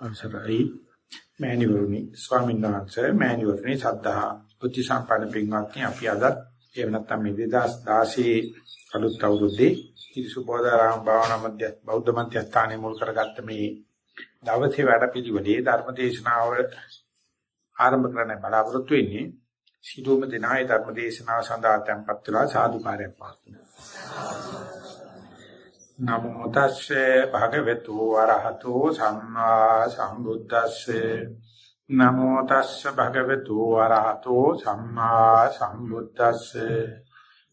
අවසරයි. මෑණිවරුනි ස්වාමීන් වහන්සේ මෑණිවරුනි සද්ධා බුද්ධ සම්පන්න පින්වත්නි අපි අද එහෙම නැත්නම් මේ 2016 අලුත් අවුරුද්දේ ඉරිසුබෝධාරාම භාවනා මධ්‍ය බෞද්ධ මධ්‍යස්ථානයේ මුල් කරගත්ත මේ දවසේ වැඩපිළිවෙලේ ධර්ම දේශනාව ආරම්භ කරන්න බලාපොරොත්තු වෙන්නේ සිළුම දිනායේ ධර්ම දේශනාව සඳහා tempත් වෙලා සාදුකාරයක් පාස්තුනා නමෝ තස්සේ භගවතු වරහතෝ සම්මා සම්බුද්දස්සේ. නමෝ තස්සේ භගවතු වරහතෝ සම්මා සම්බුද්දස්සේ.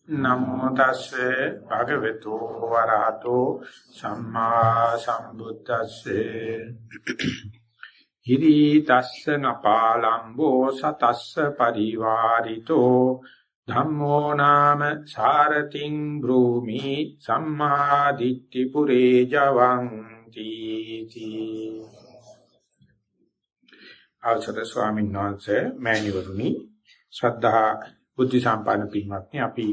නමෝ තස්සේ භගවතු වරහතෝ සම්මා සම්බුද්දස්සේ. හිරි තස්ස නපාලම්බෝ සතස්ස පරිවාරිතෝ ධම්මෝ නාම සාරතිං බ්‍රූමි සම්මා දිට්ඨි පුරේ ජවං තීති අවසර ස්වාමීන් වහන්සේ මෑණිවරුනි ශ්‍රද්ධා බුද්ධ සම්පන්න පින්වත්නි අපි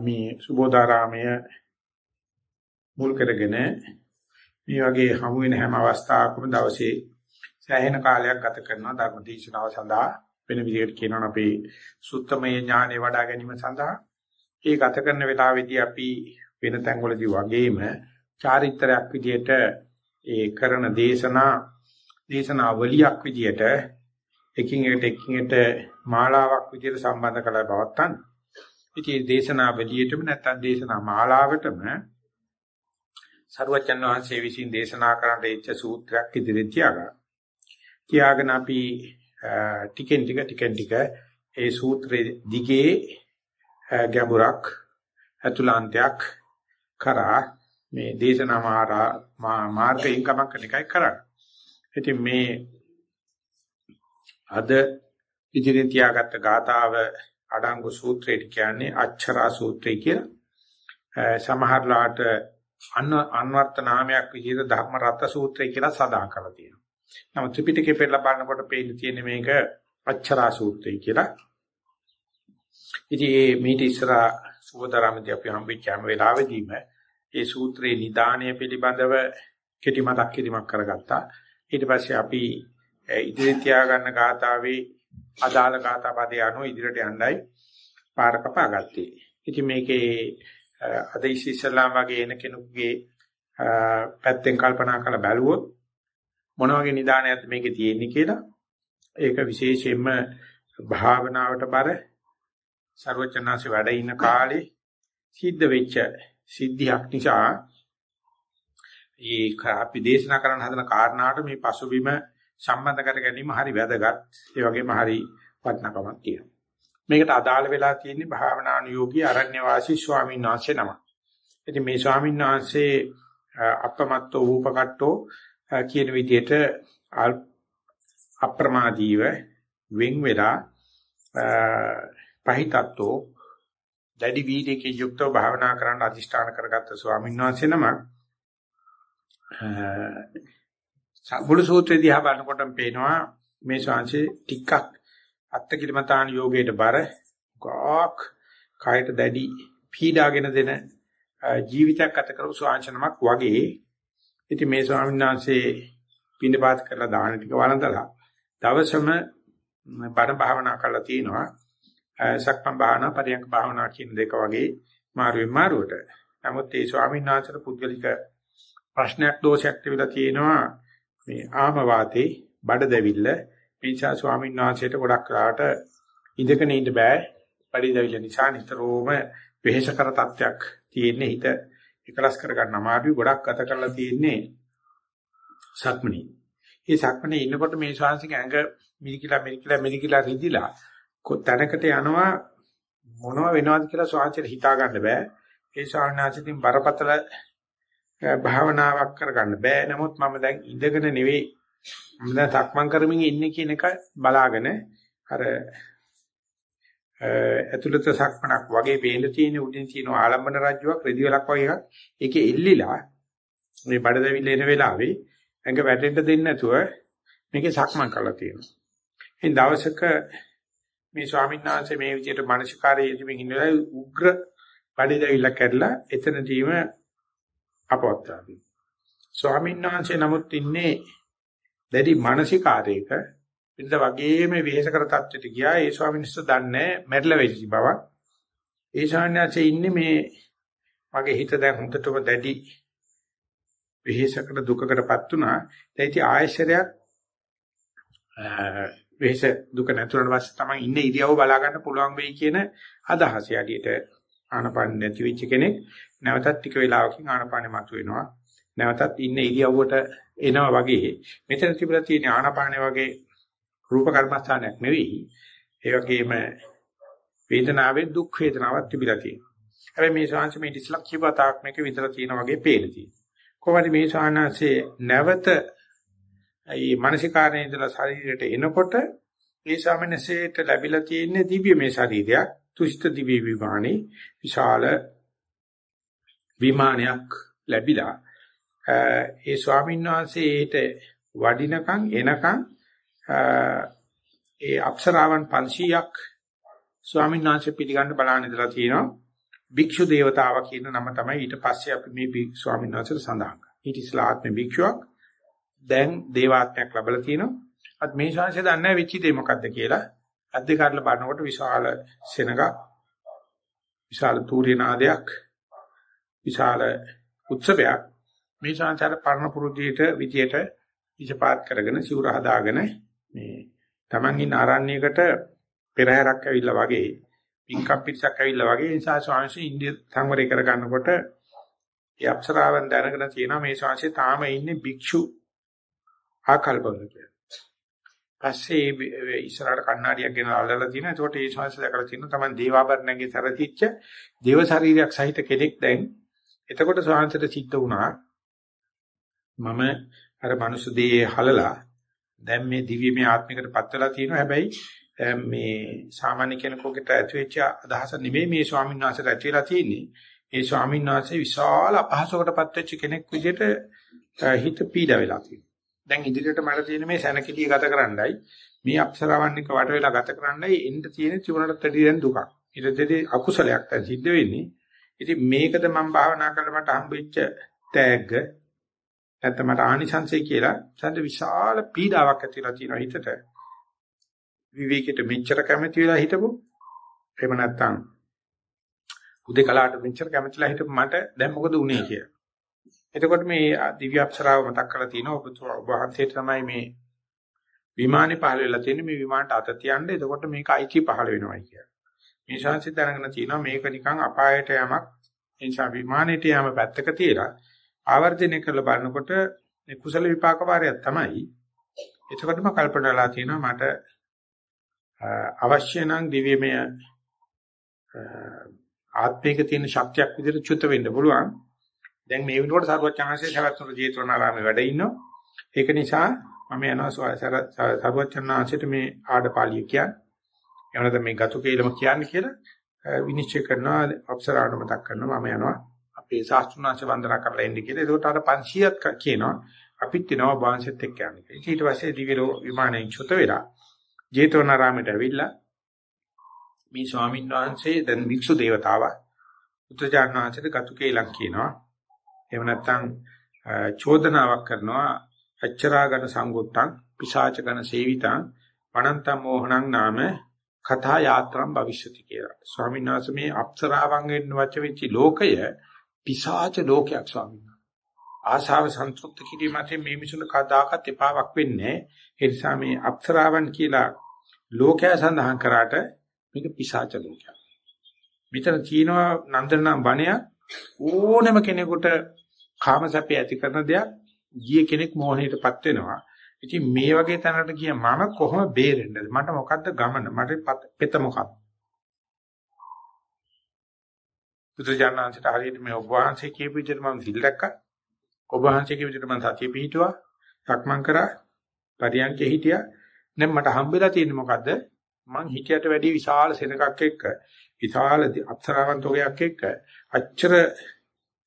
මේ සුබෝධාරාමය මුල් කරගෙන මේ වගේ හමු වෙන හැම අවස්ථාවකම දවසේ සෑහෙන කාලයක් ගත කරනවා ධර්ම දේශනාව සඳහා. වෙන විදිහකට කියනවා අපේ සුත්තමය ඥානෙ වඩා ගැනීම සඳහා ඒ ගත කරන වෙලාවේදී අපි වෙන තැන්වලදී වගේම චාරිත්‍රාක් විදිහට ඒ කරන දේශනා දේශනාවලියක් විදිහට එකින් එකට එකින් එකට මාලාවක් විදිහට සම්බන්ධ කරලා පවත්තන්. ඉතින් දේශනාවලියටම නැත්නම් දේශනා මාලාවටම සරුවචන් වහන්සේ විසින් දේශනා කරන්න ඉච්ඡ සූත්‍රයක් ඉදිරියට තියාගන්න. තියාගෙන අපි ටිකෙන් ටික ටිකෙන් ටික ඒ සූත්‍රයේ දිගේ ගැඹුරක් අතුලාන්තයක් කරා මේ දේශනා මාර්ගයෙන් ගමන් කරන එකයි කරන්නේ. ඉතින් මේ අද ඉදිරියෙන් තියාගත්ත ගාතාව අඩංගු සූත්‍රයට කියන්නේ අච්චරා සූත්‍රය කියලා. සමහරලාට අන්වර්ථ නාමයක් විදිහට ධර්ම රත්න සූත්‍රය කියලා සඳහන් කරලා තියෙනවා. නමුත් ත්‍රිපිටකේ පෙරලා බලනකොට පේන්න තියෙන මේක අච්චරා සූත්‍රය කියලා. ඉතින් මේ මීට ඉස්සරහා සුවතරමදී අපි හම්බෙච්ච හැම වෙලාවෙදීම මේ සූත්‍රයේ නිදාණය පිළිබඳව කෙටි මතක් කිරීමක් කරගත්තා. ඊට පස්සේ අපි ඉදිරියට තියාගන්න ගාථාවේ අදාළ ගාථා පදේ අනුව ඉදිරියට යන්නයි පාර කපාගත්තේ. ඉතින් මේකේ අද ඉස්සෙල්ලාම වගේ එන කෙනෙකුගේ පැත්තෙන් කල්පනා කරලා බැලුවොත් මොන වගේ නිදානයක්ද මේකේ තියෙන්නේ කියලා. ඒක විශේෂයෙන්ම භාවනාවට බර ਸਰවචනාසි වැඩ ඉන්න කාලේ සිද්ධ වෙච්ච සිද්ධියක් නිසා ඒ අපි දේශනා කරන්න හදන කාරණාවට මේ පසුබිම සම්බන්ධ කර ගැනීම හරි වැදගත්. ඒ වගේම හරි වටිනකමක් තියෙනවා. මේකට අදාළ වෙලා තියෙන්නේ භාවනානුයෝගී අරණ්‍ය වාසී ස්වාමීන් වහන්සේ නම. ඉතින් මේ ස්වාමීන් වහන්සේ අපමත්තෝ ූපකට්ටෝ කියන විදිහට අප්‍රමාදීව වෙන් වෙලා පහිතත්වෝ දැඩි වීර්යයේ යුක්තව භාවනා කරන්න අදිෂ්ඨාන කරගත්ත ස්වාමීන් වහන්සේ නමක් සම්බුදු සූත්‍රය දිහා බලනකොටම පේනවා මේ ශාංශේ ටිකක් අත්කිලමතාන යෝගයට බර ගාක් කායට දැඩි පීඩාගෙන දෙන ජීවිතයක් ගත කරපු ශාංශනමක් වගේ ඉතින් මේ ස්වාමීන් වහන්සේ පින්නපාත කරලා දාන ටික වළඳලා දවසම බණ භාවනා කරලා තිනවා. සක්මන් භාවනා පරියන්ක භාවනා කියන දෙක වගේ මාරුවෙන් මාරුවට. නමුත් මේ ස්වාමීන් වහන්සේට පුද්ගලික ප්‍රශ්නයක් දෝෂයක් තිබිලා තියෙනවා. මේ ආම වාතේ බඩ දැවිල්ල. මේචා ස්වාමීන් වහන්සේට ගොඩක් කාට ඉඳගෙන ඉන්න බෑ. බඩ දැවිල්ල නිසා නිතරම වෙහෙස කර තත්යක් තියෙන්නේ හිත එකලස් කරගන්න අමාරුයි ගොඩක් ගත කරලා තියෙන්නේ සක්මණේ. මේ සක්මණේ ඉන්නකොට මේ ශාංශික ඇඟ මිරිකිලා මිරිකිලා මිරිකිලා රිදිලා තැනකට යනවා මොනව වෙනවද කියලා ශාංශයට හිතා ගන්න බෑ. ඒ ශාංශාචිතින් බරපතල භාවනාවක් කරගන්න බෑ. නමුත් මම දැන් ඉඳගෙන නෙවෙයි මම දැන් සක්මන් කරමින් ඉන්නේ කියන එක බලාගෙන අර ඇතුළත සක්මනක් වගේ පේන්න තියෙන උඩින් තියෙන ආලම්බන රාජ්‍යයක් රෙදි වලක් වගේ එකක් ඒකේ එල්ලිලා මේ බඩ දැවිල්ල එන වෙලාවේ ඇඟ වැටෙන්න දෙන්නේ නැතුව මේකේ සක්මන් කරලා තියෙනවා. ඉතින් දවසක මේ ස්වාමීන් වහන්සේ මේ විදිහට මානසිකාරයේ යෙදීමින් ඉන්නවා උග්‍ර බඩ දැවිල්ල කැඩලා එතනදීම අපවත්තාවි. ස්වාමීන් වහන්සේ නමුත් ඉන්නේ දැඩි මානසිකාරයක ඉඳ වගේම වෙහෙස කර තත්ත්වයට ගියා. ඒ ස්වාමීන් වහන්සේ දන්නේ මැරිලා වෙච්ච බවක්. ඒ ශාන්‍යසේ ඉන්නේ මේ මගේ හිත දැන් හොඳටම දැඩි වෙහෙසකට දුකකටපත් උනා දැන් ඉතින් ආයශරයක් වෙහෙස දුක නැතුණට පස්සේ තමයි ඉන්නේ ඉරියව්ව බලා ගන්න පුළුවන් වෙයි කියන අදහස. යඩියට ආනපාන නැති වෙච්ච කෙනෙක් නැවතත් ටික වෙලාවකින් ආනපානෙ මතුවෙනවා. නැවතත් ඉන්නේ ඉරියව්වට එනවා වගේ. මෙතන තිබුණා තියෙන ආනපානෙ වගේ රූප කර්මස්ථානයක් නෙවෙයි. ඒ වගේම වේදනාවේ දුක් වේදනාවක් තිබිලා තියෙනවා. හැබැයි මේ ශාංශ මේ ඉස්ලා කිවතාවක් මේක විතර තියෙන වගේ පේන තියෙනවා. කොහොමද මේ ශානාසේ නැවත මේ මානසිකාරයේ ඉඳලා ශරීරයට එනකොට ඒ සාමනසේට ලැබිලා තියෙන දිව්‍යමය ශරීරයක් තුෂ්ඨ දිව්‍ය විමානේ විශාල විමානයක් ලැබිලා ඒ ස්වාමීන් වහන්සේට වඩිනකන් එනකන් ඒ අප්සරාවන් 500ක් ස්වාමීන් වහන්සේ පිළිගන්න බලන්න ඉඳලා තියෙනවා භික්ෂු දේවතාවා කියන නම තමයි ඊට පස්සේ අපි මේ ස්වාමීන් වහන්සේට සඳහන් කරන්නේ. ඊට ඉස්ලා ආත්ම භික්ෂුවක් දැන් දේවාත්මයක් ලැබලා තියෙනවා. අත් මේ ශාංශය දන්නේ නැහැ වෙච්ච දේ මොකද්ද කියලා. අද්දේ කරලා බලනකොට විශාල සෙනඟක් විශාල තූර්ය නාදයක් විශාල උත්සවයක් මේ ශාංශාර පරණ පුරුද්දීට විදියට ඉජපාත් කරගෙන සිවුර හදාගෙන මේ Taman ඉන්න ආරණ්‍යයකට පෙරහැරක් ඇවිල්ලා වගේ පින්කම් පිටසක් ඇවිල්ලා වගේ නිසා ස්වාමීන් ඉන්දිය සංවරය කර ගන්නකොට ඒ අප්සරාවන් දැනගෙන තියෙනවා මේ ශාංශේ තාම ඉන්නේ භික්ෂු ආකල්පවල කියලා. පස්සේ ඉස්සරහට කණ්ණාඩියක් ගෙන අල්ලලා තියෙනවා. ඒකට ඒ ශාංශ දැකලා තියෙනවා තමයි දේවාභරණගේ සැරතිච්ච දේව ශරීරයක් සහිත කෙනෙක් දැන්. එතකොට ශාංශයට සිද්ධ වුණා මම අර මනුස්ස දේහය හලලා දැන් මේ දිව්‍යමය ආත්මිකට පත් වෙලා තියෙනවා. හැබැයි මේ සාමාන්‍ය කෙනෙකුට ඇති වෙච්ච අදහස නෙමෙයි මේ ස්වාමීන් වහන්සේට ඇති වෙලා තියෙන්නේ. ඒ ස්වාමීන් වහන්සේ විශාල අපහසුකටපත් වෙච්ච කෙනෙක් විදිහට හිත පීඩ වෙලා තියෙනවා. දැන් ඉදිරියට මට තියෙන මේ සැනකෙලිය ගත කරන්නයි මේ අපසරවන් එක වට වෙලා ගත කරන්නයි එන්න තියෙන චුණට තඩි දැන් දුකක්. ඊට දෙදී අකුසලයක් දැන් සිද්ධ වෙන්නේ. ඉතින් මේකද මම භාවනා කරලා මට හම්බෙච්ච තෑග්ග නැත්නම් මට ආනිසංසය කියලා සඳ විශාල පීඩාවක් ඇතිලා තියෙනවා හිතට. විවේකයට මෙච්චර කැමති වෙලා හිටපො. එහෙම නැත්නම් උදේකලාට මෙච්චර කැමතිලා හිටපො මට දැන් මොකද උනේ කියලා. එතකොට මේ දිව්‍ය අප්සරාව මතක් කරලා තිනවා. ඔබ වහන්සේට තමයි මේ විමානේ පහළ වෙලා තියෙන්නේ. මේ විමානට අත තියන්න. එතකොට මේක අයිති පහළ වෙනවයි කියලා. මේ ශාන්සිත දැනගෙන තිනවා. මේක නිකන් අපායට යamak. ඒ නිසා විමානෙට යamak පැත්තක තියලා ආවර්ජනය කරලා බලනකොට කුසල විපාක වාරයක් තමයි. එතකොටම කල්පනාලා තියෙනවා මට අවශ්‍ය නම් දිව්‍යමය ආත්මික තියෙන ශක්තියක් විදිහට චුත වෙන්න පුළුවන්. දැන් මේ වෙනකොට සර්වචනාංශයේ සවැත්නුර ජේතවනාරාමේ වැඩ ඉන්නවා. ඒක නිසා මම යනවා සර්වචනාංශයට මේ ආඩපාලිය කියන්නේ. එහෙම නැත්නම් මේ ගතු කේලම කියන්නේ කියලා විනිශ්චය කරනවා අප්සරාට මතක් කරනවා මම යනවා. අපේ ශාස්ත්‍රඥාංශ වන්දනා කරලා එන්න කියලා. ඒකට අර 500ක් කියනවා. අපිත් එනවා බාන්සෙත් එක්ක යන්නේ. ඊට පස්සේ දිවිලෝ විමානයෙන් චුත වෙලා ජේතවනාරාමයට ඇවිල්ලා මේ ස්වාමීන් වහන්සේ දැන් වික්ෂු දේවතාවා උත්‍රාජාන වහන්සේට ගතුකේලක් කියනවා. එහෙම නැත්නම් චෝදනාවක් කරනවා අච්චරාගන සංගුත්තං පිසාචගන සේවිතං වනන්තම් මෝහණං නාම කථා යාත්‍රම් භවිෂ්‍යති කියලා. ස්වාමීන් වහන්සේ මේ අප්සරාවන්ගෙන් වච වෙච්ච ලෝකය පිසාච ලෝකයක් ස්වාමීන් වහන්සේ. ආශාව සන්තුෂ්ත කිරීමෙන් මේ මිසුන කදාකත් එපාවක් වෙන්නේ. ඒ නිසා මේ අප්සරාවන් කියලා ලෝකය සඳහන් කරාට මේක පිසාච ලෝකයක්. මෙතන චීනවා නන්දනම් වණයක් ඕනම කෙනෙකුට කාමසැපේ ඇති කරන දෙයක් ගිය කෙනෙක් මෝහණයටපත් වෙනවා. ඉතින් මේ වගේ තැනකට ගිය මම කොහොම බේරෙන්නද? මට මොකද්ද ගමන? මට පෙත මොකක්ද? බුදුජානනාංශට හරියට මේ ඔබ වහන්සේ කියපු විදිහට මම සිල් දැක්කා. ඔබ වහන්සේ කියපු විදිහට මම සතිය පිහිටුවා. සක්මන් කරා. පරියන්කේ හිටියා. දැන් මට හම්බෙලා තියෙන්නේ මොකද්ද? මං හිතයට වැඩි විශාල සෙනඟක් එක්ක විශාල අප්සරාවන් තෝගයක් එක්ක අච්චර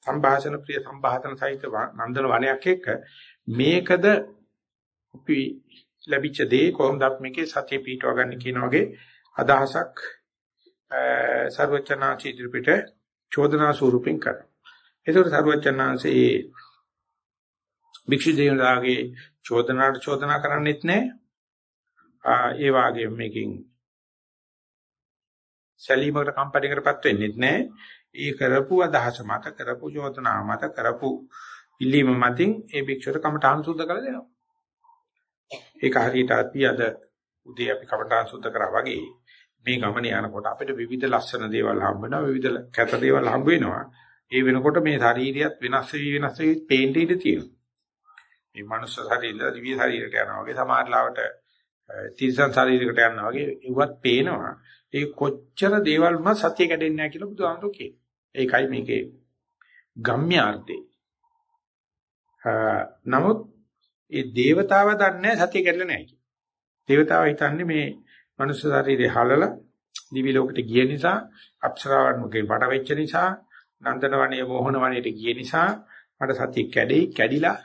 සංభాෂණ ප්‍රිය සංభాෂණ සහිත නන්දන වනයක් එක්ක මේකද අපි ලැබිච්ච දේ කොහොමද මේකේ සතිය පිටව ගන්න කියන වගේ අදහසක් සර්වචනාචි ඉදිරිපිට චෝදනා ස්වරූපෙන් කරනවා. ඒකට සර්වචනාංශයේ භික්ෂු දේවතාවගේ චෝදනාට චෝදනා කරන්නෙත් නැහැ. ඒ වගේම මේකෙන් සැලීමකට කම්පැනිකටපත් වෙන්නෙත් නැහැ. ඒ කරපු අදහස මත කරපු චෝදනා මත කරපු ඉල්ලීම මතින් ඒ භික්ෂුවට කමඨාන් සුද්ධ කළ දෙනවා. ඒක හරියට අපි අද උදේ අපි කමඨාන් සුද්ධ කරා වගේ මේ ගමන යනකොට අපිට විවිධ ලස්සන දේවල් හම්බ වෙනවා විවිධ කැත දේවල් හම්බ වෙනවා ඒ වෙනකොට මේ ශරීරියත් වෙනස් වෙවි වෙනස් වෙවි පේන්න ඉඩ තියෙනවා. මේ මනුස්ස ශරීරය දිව්‍ය ශරීරයට යනවා වගේ සමාජලාවට තිරිසන් ශරීරයකට යනවා වගේ ඒවත් පේනවා. ඒ කොච්චර දේවල්ම සතිය කැඩෙන්නේ නැහැ කියලා බුදුහාමුදුරු කියනවා. ඒකයි මේකේ ගම්ම්‍යාර්ථේ නමුත් ඒ దేవතාව දන්නේ සතිය කැඩලා නැහැ කියලා. దేవතාව හිතන්නේ මේ මනුස්ස ශරීරය හලලා දිවි ලෝකෙට ගිය නිසා අප්සරාවන් මුගේ බඩ වෙච්ච නිසා නන්දන වනයේ මොහන වනයේට ගිය නිසා මට සතිය කැඩෙයි කැඩිලා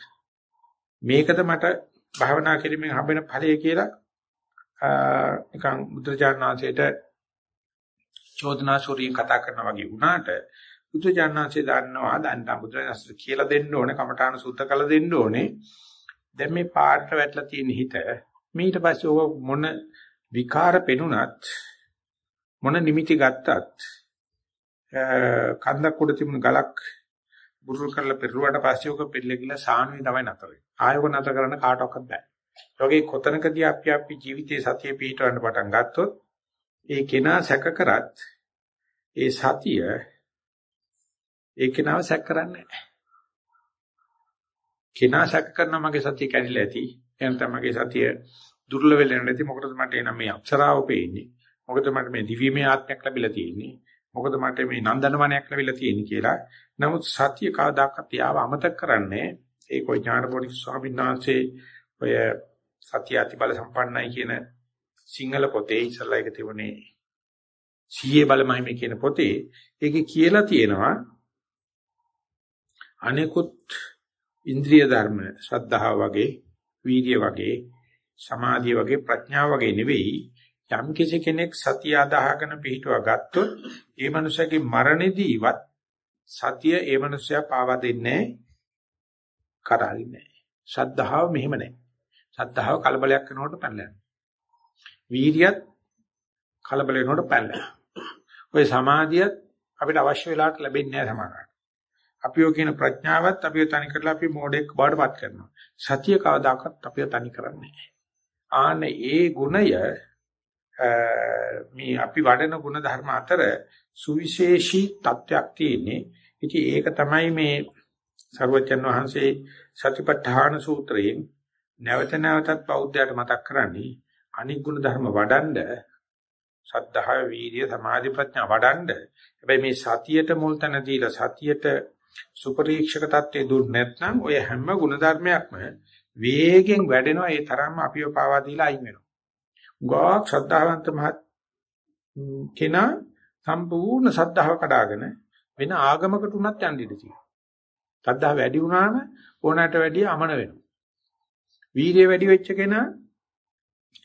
මේකද මට භාවනා කිරීමෙන් හම්බෙන ඵලය කියලා නිකන් බුද්ධජානනාංශයට චෝදනා සූරියෙන් කතා කරනා වගේ වුණාට බුද්ධජානනාංශය දන්නවා දැන් බුද්ධජානනාංශ කියලා දෙන්න ඕනේ කමඨාන සුද්ධ කළ දෙන්න ඕනේ. දැන් මේ පාට වැටලා තියෙන හිත ඊට පස්සේ ඔක මොන විකාර පෙනුනත් මොන නිමිති ගත්තත් කන්දක් උඩ තිබුණු ගලක් බුරුල් කරලා පෙරුවාට පස්සේ ඔක පෙරලා ගිහලා සානුවේ තමයි නතර වෙන්නේ. ආයෝක නතර කරන්න කාටවත් බෑ. ඒ කොතනකදී අපි අපි ජීවිතයේ සතිය පිහිටවන්න පටන් ගත්තොත් ඒ කෙනා සැක කරත් ඒ සතිය ඒ කෙනාව සැක කරන්නේ නැහැ. කෙනා සැක කරන මගේ සතිය කැඩිලා ඇති. එහෙනම් මගේ සතිය දුර්ලභ වෙලා නැති මොකටද මට එනම් මේ අක්ෂරාව පේන්නේ. මොකද මට මේ දිව්‍යමය ආත්මයක් ලැබිලා තියෙන්නේ. මොකද මට මේ නන්දනවනයක් ලැබිලා තියෙන්නේ කියලා. නමුත් සත්‍ය කවදාකවත් යාව අමතක කරන්නේ ඒ කොයි ඥානපෝණි ස්වාමීන් වහන්සේ ඔය සත්‍ය අති බල සම්පන්නයි කියන සිංහල පොතේ ඉස්සලා එක තිබුණේ සීයේ බලමයි කියන පොතේ ඒකේ කියලා තියෙනවා අනෙකුත් ඉන්ද්‍රිය ධර්ම ශ්‍රද්ධාව වගේ වීර්ය වගේ සමාධිය වගේ ප්‍රඥාව වගේ නෙවෙයි. යම් කිසි කෙනෙක් සතිය අදාහගෙන පිළිටුවා ගත්තොත් ඒ මනුස්සයාගේ මරණෙදීවත් සතිය ඒ මනුස්සයා පාවා දෙන්නේ කරාරින්නේ ශ්‍රද්ධාව මෙහෙම නැහැ. ශ්‍රද්ධාව කලබලයක් කරනකොට පැනලා වීර්යයත් කලබල වෙනකොට පැනලා ඔය සමාධියත් අපිට අවශ්‍ය වෙලාවට ලැබෙන්නේ නැහැ සමහරවිට අපිව කියන ප්‍රඥාවත් අපිව තනි කරලා අපි මොඩෙක් බාටපත් කරනවා. සතිය කවදාකවත් අපිව තනි කරන්නේ නැහැ. ආන ඒ ගුණය මේ අපි වඩන ගුණ ධර්ම අතර සුවිශේෂී තත්වයක් තියෙන්නේ. ඉතින් ඒක තමයි මේ සර්වචන් වහන්සේ සතිපට්ඨාන සූත්‍රයෙන් නැවත නැවතත් බෞද්ධයාට මතක් කරන්නේ අනික් ගුණ ධර්ම වඩන්ඩ සද්ධා වීර්ය සමාධි ප්‍රඥා වඩන්ඩ හැබැයි මේ සතියට මුල් තැන දීලා සතියට සුපරීක්ෂක தත්ත්වයේ දුන්න නැත්නම් ඔය හැම ගුණ ධර්මයක්ම වේගෙන් වැඩෙනවා ඒ තරම්ම අපිව පාවා දීලා අයින් වෙනවා ගාක් ශ්‍රද්ධාවන්ත මහත් කෙනා සම්පූර්ණ ශ්‍රද්ධාව කඩාගෙන වෙන ආගමකට උනත් යන්න ඉඩ තියෙනවා. ශ්‍රද්ධාව වැඩි වුණාම ඕනකට වැඩිය අමන වෙනවා. වීර්යය වැඩි වෙච්ච කෙනා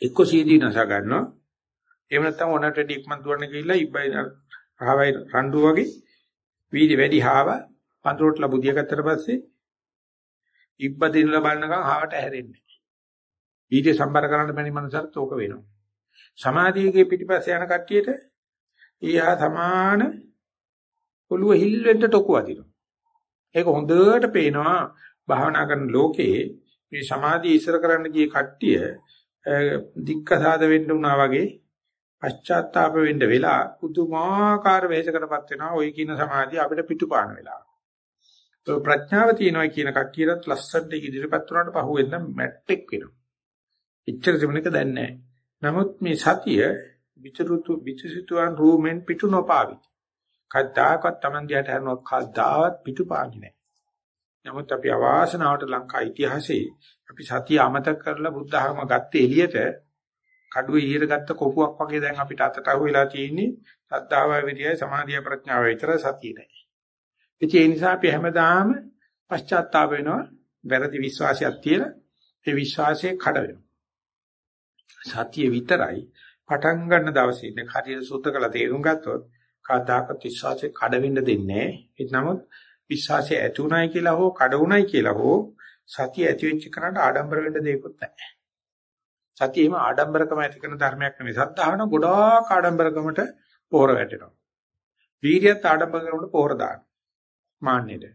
එක්ක සීදී නස ගන්නවා. එහෙම නැත්නම් ඕනකට වැඩි ඉක්මන් දුවන්න ගිහිල්ලා ඉබ්බයි රහවයි රණ්ඩු වගේ වීර්ය වැඩි හාව පඳුරට ලබුදිය ගත්තට පස්සේ ඉබ්බ දිනලා බලනකම් හාවට හැරෙන්නේ. ඊට සම්බර කරන්න බැරි මනසට ඕක වෙනවා. සමාධියේ පිටිපස්සේ යන කට්ටියට ඊහා සමාන ඔළුව හිල්වෙන්න ටොකු වදිනවා. ඒක හොඳට පේනවා භාවනා කරන ලෝකේ මේ සමාධිය ඉස්සර කරන්න ගිය කට්ටිය දික්කසාද වෙන්න උනා වගේ පශ්චාත්තාප වෙන්න වෙලා පුදුමාකාර වෙහෙසකටපත් වෙනවා ওই කියන සමාධිය අපිට පිටුපාන වෙලා. ඒ ප්‍රඥාව තියෙනවා කියන කට්ටියටත් ලස්සනට ඉදිරියපත් වුණාට පහුවෙන්න මැට්ටෙක් වෙනවා. එච්චර තිබුණේක දැන් නැහැ. නමුත් මේ සතිය විචරුතු විචසිතුවන් රූමෙන් පිටු නොපාවි. කද්දාකත් Taman දිහාට හරනොත් කද්දාවත් පිටු පාන්නේ නැහැ. නමුත් අපි අවාසනාවට ලංකා ඉතිහාසයේ අපි සතිය අමතක කරලා බුද්ධ ධර්ම ගත්තේ එළියට කඩුවේ ඊර ගත්ත කොපුවක් වගේ දැන් අපිට අතට අහුවෙලා තියෙන්නේ සද්ධාව විරියයි සමාධිය ප්‍රඥාව විතර සතිය නැහැ. ඒ නිසා අපි හැමදාම පශ්චාත්තාප වෙනවා වැරදි විශ්වාසයක් තියලා ඒ විශ්වාසය කඩ වෙනවා. සතිය විතරයි පටන් ගන්න දවසේ ඉන්න හරියට සුද්ධ කළ තේරුම් ගත්තොත් කවදාකවත් විශ්වාසය කඩ වෙන්න දෙන්නේ නැහැ. ඒ නමුත් විශ්වාසය ඇති උනායි කියලා හෝ කඩ උනායි කියලා හෝ සතිය ඇති වෙච්ච කරාට ආඩම්බර වෙන්න දෙයක්වත් නැහැ. සතිය එහෙම ආඩම්බරකම ඇති කරන ධර්මයක් නෙවෙයි. සද්ධාවන ගොඩාක් ආඩම්බරකමට පෝර වැටෙනවා. වීර්යයත් ආඩම්බරකමට පෝර දානවා. මාන්නෙට.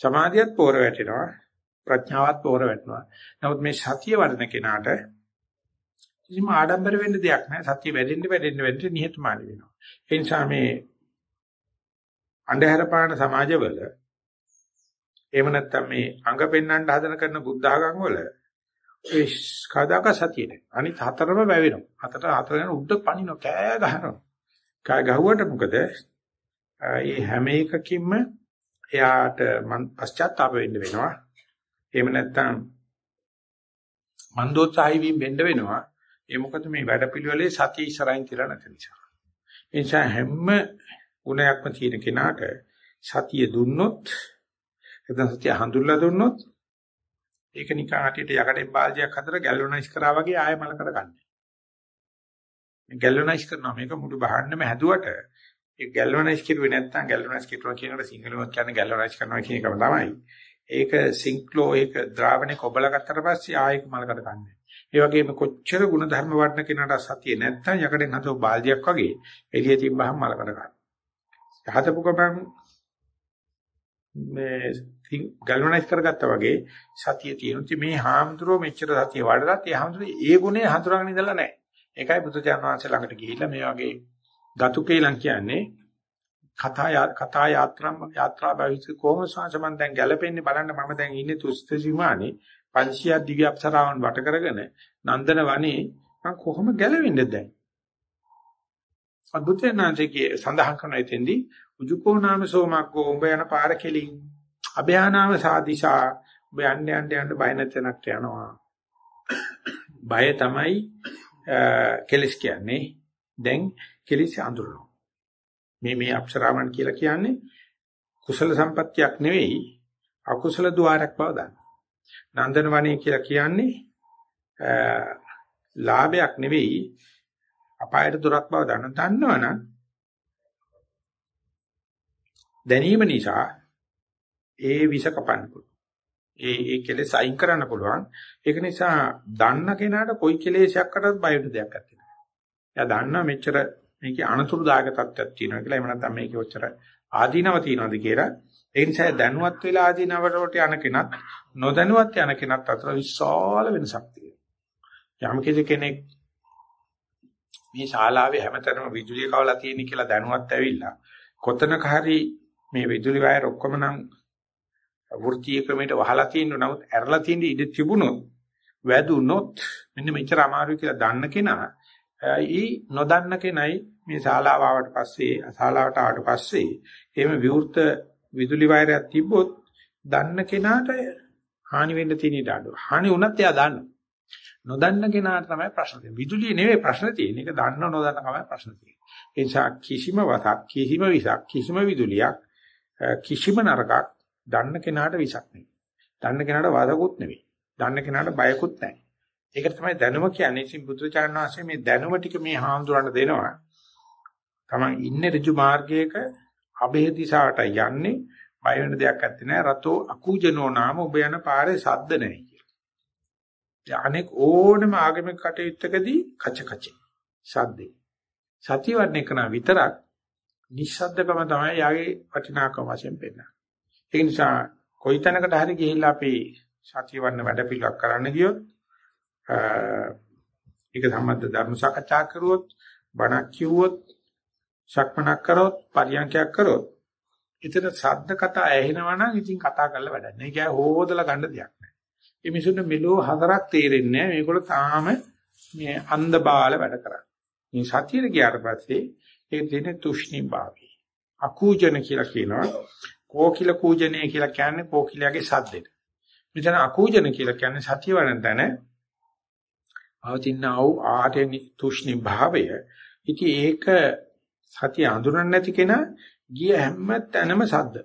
සමාධියත් පෝර වැටෙනවා. ප්‍රඥාවත් පෝර වැටෙනවා. නමුත් මේ සතිය වඩන කෙනාට කිසිම ආඩම්බර වෙන්න දෙයක් නැහැ. සතිය වැඩෙන්න වැඩෙන්න වැඩෙන්න නිහතමානී වෙනවා. ඒ නිසා මේ අන්ධහැර පාන සමාජවල එහෙම නැත්නම් මේ අංග පෙන්වන්න හදන කරන බුද්ධ ආගම් වල ඒ කදාක සතිය නෑ. අනිත් හතරම වැවෙනවා. හතර හතර යන උඩ පනිනවා කෑ ගහනවා. කෑ ගහුවට මොකද? ඒ හැම එකකින්ම එයාට පශ්චාත්තාප වෙන්න වෙනවා. එහෙම නැත්නම් මන්දෝත්සාහී වීම වෙන්න වෙනවා. ඒ මොකද මේ වැඩපිළිවෙලේ සතිය ඉස්සරහින් තියලා නැති නිසා. ඒ නිසා හැම ගුණයක්ම තියෙන කෙනාට සතිය දුන්නොත් එතන සතිය හඳුල්ලා දුන්නොත් ඒක නිකන් අටියට යකඩෙන් බාල්දියක් අතර ගැලවනයිස් කරා වගේ ආයෙ මල කරගන්නේ. මේ ගැලවනයිස් කරනවා මේක මුළු බහන්නම හැදුවට ඒ ගැලවනයිස් කිරුවේ නැත්නම් ගැලවනයිස් කිරුවා කියනකොට සිංහලෙන් කියන්නේ ගැලවනයිස් කරනවා කියන එකම තමයි. ඒක සිංක්ලෝ ඒක ද්‍රාවණේ කොබල ගත්තට පස්සේ ආයෙක මල කරගන්නේ. ඒ වගේම කොච්චර ಗುಣ ධර්ම වඩන කෙනාට සතිය නැත්නම් යකඩෙන් හදව බාල්දියක් වගේ එළිය තිබ්බහම මල කරගන්න. හදපු ගමන් මේ ගල්වනයිස් කරගත්තා වගේ සතිය තියෙනවා. මේ හාමුදුරුවෝ මෙච්චර සතිය වඩලත් ඒ හාමුදුරුවෝ ඒ ගුණේ හඳුනාගෙන ඉඳලා නැහැ. ඒකයි බුදුචාන් වහන්සේ ළඟට ගිහිල්ලා මේ වගේ ගතුකේලම් කියන්නේ කතා කතා යාත්‍රා යාත්‍රා භවිත කොහොම සංසමන් දැන් ගැලපෙන්නේ බලන්න මම දැන් ඉන්නේ තුස්ත සීමානේ 500 දිව්‍ය අප්සරාවන් වට කරගෙන නන්දන වනේ මම කොහොම ගැලවෙන්නේ දැන්? අද්භූතයන්ාංශයේ සඳහන් කරන එතෙන්දී උජුකෝ නාම සෝමග්ගෝ උඹ යන පාර කෙලින් අභයානාම සාදිශා උඹ යන්න යන්න යන්න බය නැතනක් යනවා. බය තමයි කෙලස් කියන්නේ. දැන් කෙලස් අඳුරනවා මේ මේ අප්සරාවන් කියලා කියන්නේ කුසල සම්පත්තියක් නෙවෙයි අකුසල ద్వාරයක් බව දන්න. නන්දන වනේ කියලා කියන්නේ ලාභයක් නෙවෙයි අපායට දොරක් බව දන්න දන්නවනම් දැනීම නිසා ඒ විෂ කපන්න පුළුවන්. ඒ ඒ කෙලෙස් අයින් කරන්න පුළුවන්. ඒක නිසා දන්න කෙනාට කොයි කෙලෙසයක්කටත් බය වෙන දෙයක් නැත්තේ. එයා දන්නා මෙච්චර මේකේ අනතුරුදායක තත්ත්වයක් තියෙනවා කියලා. එහෙම නැත්නම් මේකේ ඔච්චර ආදීනව තියෙනවද කියලා. ඒ නිසා දැනුවත් වෙලා ආදීනවට යන කෙනත් නොදැනුවත් යන කෙනත් අතර විශාල වෙනසක් තියෙනවා. යම් කෙනෙක් මේ ශාලාවේ හැමතැනම විදුලිය කවලා තියෙන කියලා දැනුවත් ඇවිල්ලා කොතනක හරි මේ විදුලි වයර් ඔක්කොම නම් වෘත්තීය ක්‍රමයට වහලා තියෙන නමුත් ඇරලා තියෙන ඉඩ තිබුණොත් වැදුනොත් මෙන්න මෙච්චර අමාරුයි කියලා දන්න කෙනා ඊ නොදන්න කෙනයි මේ ශාලාව ආවට පස්සේ ශාලාවට ආවට පස්සේ එහෙම විවෘත විදුලි වයරයක් තිබ්බොත් දන්න කෙනාට හානි වෙන්න තියෙන ඉඩ අඩු. හානි වුණත් එයා දන්නවා. නොදන්න කෙනාට තමයි ප්‍රශ්න තියෙන්නේ. විදුලිය නෙවෙයි ප්‍රශ්න තියෙන්නේ. ඒක දන්න නොදන්න තමයි ප්‍රශ්න තියෙන්නේ. ඒ නිසා කිසිම වතක්, කිසිම විසක්, කිසිම විදුලියක්, කිසිම නරකක් දන්න කෙනාට විසක් නෙවෙයි. දන්න කෙනාට වදකුත් නෙවෙයි. දන්න කෙනාට බයකුත් නැහැ. ඒක තමයි දැනුම කියන්නේ. ඉතින් බුදුචානන් වහන්සේ මේ දැනුම ටික මේ හාමුදුරන්ට දෙනවා. Taman ඉන්නේ ඍජු මාර්ගයක අබේ දිශාවට යන්නේ බය වෙන දෙයක් නැත්තේ නෑ. රතෝ අකුජනෝ නාම ඔබ යන පාරේ සද්ද නැහැ. අනෙක් ඕනම ආගමික කටයුත්තකදී කච කච සද්දේ. සතිය වර්ණ කරන විතරක් නිස්සද්දකම තමයි යාගේ වටිනාකම වශයෙන් පෙන්නන්නේ. ඒ නිසා කොයි තැනකට හරි ගිහිල්ලා අපි සතිය වර්ණ වැඩ පිළිවක් කරන්න ගියොත් ඒක සම්බන්ධ ධර්ම සාකච්ඡා කරුවොත් බණක් කිව්වොත් ශක්මනක් කරොත් පරියන්කයක් කරොත් ඉතින් සද්ද කතා ඇහෙනවා නම් ඉතින් කතා කරලා වැඩක් නෑ. ඒක හොදලා ගන්න දෙයක්. මේ මිනිසුන්ට මෙලෝ හතරක් තේරෙන්නේ නැහැ. මේගොල්ලෝ තාම මේ අන්ධ බාල වැඩ කරන්නේ. මේ සතියේ ගියාට පස්සේ ඒ දෙන තුෂ්ණි භාවි. අකූජන කියලා කියනවා. කෝකිල කූජනේ කියලා කියන්නේ කෝකිලයාගේ සද්දෙට. මෙතන අකූජන කියලා කියන්නේ සතිය වරන් තැන පවතින ආ ආතේ තුෂ්ණි භාවය. ඉතින් ඒක සතිය අඳුරන්නේ නැති කෙනා ගිය හැම තැනම සද්ද.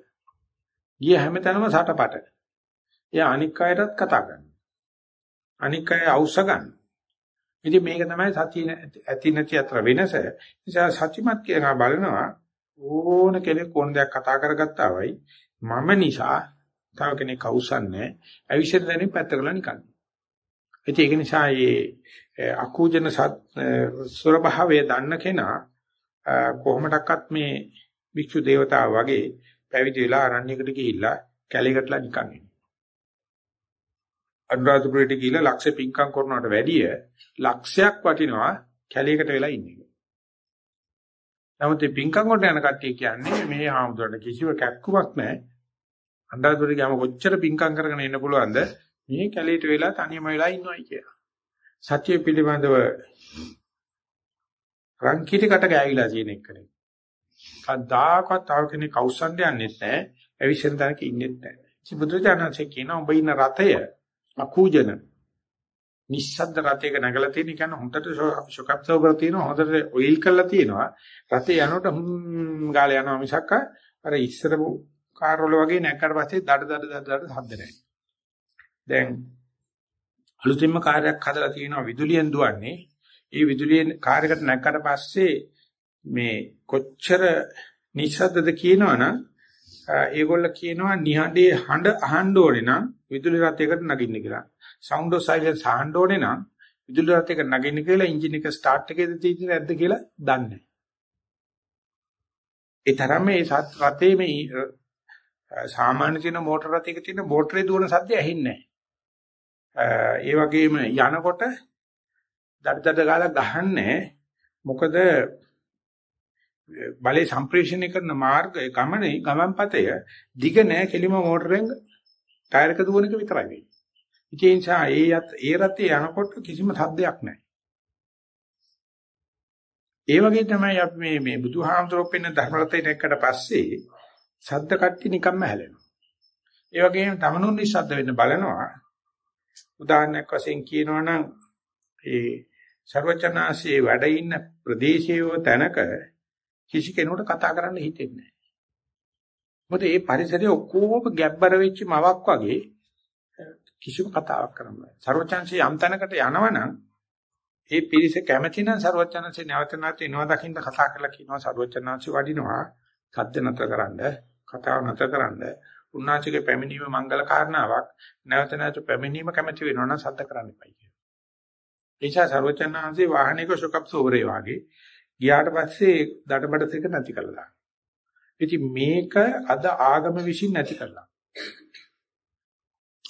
ගිය හැම තැනම සටපට. එයා අනික් අයටත් කතා කරනවා. අනික් අය අවශ්‍ය ගන්න. ඉතින් මේක තමයි සතිය ඇති නැති අතර වෙනස. නිසා සතිමත් කියනවා බලනවා ඕන කෙනෙක් ඕන දෙයක් කතා කරගත්තා වයි මම නිසා තව කෙනෙක් අවසන්නේ අවිෂර දැනෙන පැත්තකලා නිකන්. ඉතින් ඒක නිසා මේ අකූජන ස්වරභාවය දන්න කෙනා කොහොමඩක්වත් මේ වික්ෂු දේවතා වගේ පැවිදි වෙලා අරණ්‍යයකට ගිහිල්ලා කැලේකටලා නිකන් ඉන්නේ. අනුරාධපුරයට ගිහිල්ලා ලක්ෂ පින්කම් කරනවට වැඩිය ලක්ෂයක් වටිනවා කැලේකට වෙලා ඉන්නේ. නමුත් මේ පින්කම් වලට යන කට්ටිය කියන්නේ මේ ආමුදුරට කිසිව කැක්කුමක් නැහැ. අඬාදුරේ ගම කොච්චර පින්කම් කරගෙන ඉන්න පුළුවන්ද? මේ කැලේට වෙලා තනියම වෙලා ඉන්නවයි කියලා. සත්‍ය පිළිබඳව රංකිතකට ගෑවිලා තියෙන එකනේ. කද්දාකවත් තව කෙනෙක් කෞසන්ඩ යන්නෙත් නැහැ. අවිෂෙන් තනක ඉන්නෙත් නැහැ. ඉති බුදුචානන්සේ කියන ඔබ ඉන්න රතය අකූජන නිස්සද්ද රතයක නැගලා තියෙන කියන්නේ හොඳට ෂොකප්සෝබර් තියෙනවා හොඳට ඔයිල් කරලා තියෙනවා. රතේ යනකොට හ්ම් ගාලා යනවා මිසක් අර ඉස්සර කාර් වල වගේ නැක්කට පස්සේ දඩ දඩ දඩ දඩ හද්ද නැහැ. දැන් අලුතින්ම කාර්යයක් හදලා තියෙනවා විදුලියෙන් දුවන්නේ. ඒ විදුලියෙන් කාර්යයකට නැක්කට පස්සේ මේ කොච්චර නිශ්ශබ්දද කියනවනම් ඒගොල්ල කියනවා නිහඬේ හඬ අහන්න ඕනේ නම් විදුලි රථයකට නගින්න කියලා. sound of silence අහන්න ඕනේ නම් විදුලි රථයකට නගින්න කියලා එන්ජින් එක ස්ටාර්ට් එකේද තියෙන්නේ නැද්ද කියලා දන්නේ ඒ තරම මේ රථයේ මේ සාමාන්‍ය තියෙන මෝටර රථයක තියෙන මෝටරේ දුවන සද්ද ඇහෙන්නේ නැහැ. ඒ වගේම යනකොට දඩ දඩ ගාලා ගහන්නේ මොකද බලේ සම්ප්‍රේෂණය කරන මාර්ගය ගමනේ ගමන්පතය දිග නෑ කෙලිම මෝටරෙන් ටයර් එක දුවන එක විතරයි වෙන්නේ. ඒ නිසා ඒ යත් ඒ රතේ යනකොට කිසිම සද්දයක් නැහැ. ඒ වගේ තමයි අපි මේ මේ බුදුහාමුදුරුවෝ පෙන්න ධර්ම රතේ දැක්කට පස්සේ සද්ද කට්ටි නිකම්ම හැලෙනවා. ඒ වගේම තමනුන් නිස්සද්ද වෙන්න බලනවා. උදාහරණයක් වශයෙන් කියනවා නම් ඒ ਸਰවචනාසේ වැඩ ඉන්න ප්‍රදේශයේව තැනක කිසි කෙනෙකුට කතා කරන්න හිතෙන්නේ නැහැ. මොකද මේ පරිසරයේ ඔක්කොම ගැබ්බර වෙච්ච මවක් වගේ කිසිම කතාවක් කරන්න බෑ. ਸਰවචන්සේ යම් තැනකට යනවනම් ඒ පිරිස කැමති නම් ਸਰවචන්සේ නැවත නැවත එනවා දකින්න කතා කරලා කියනවා ਸਰවචන්නාංශි වඩිනවා. සද්ද නැතරකරනද කතාව නැතරකරනද උන්නාංශිකේ පැමිණීම මංගල කාරණාවක් නැවත නැවත පැමිණීම කැමති වෙනවා නම් සද්ද කරන්න එපයි. නිසා ਸਰවචන්නාංශේ වාහනික ශොකප් සෝවරේ වාගේ ගියාට පස්සේ දඩබඩ දෙක නැති කළා. ඉතින් මේක අද ආගම විශ්ින් නැති කළා.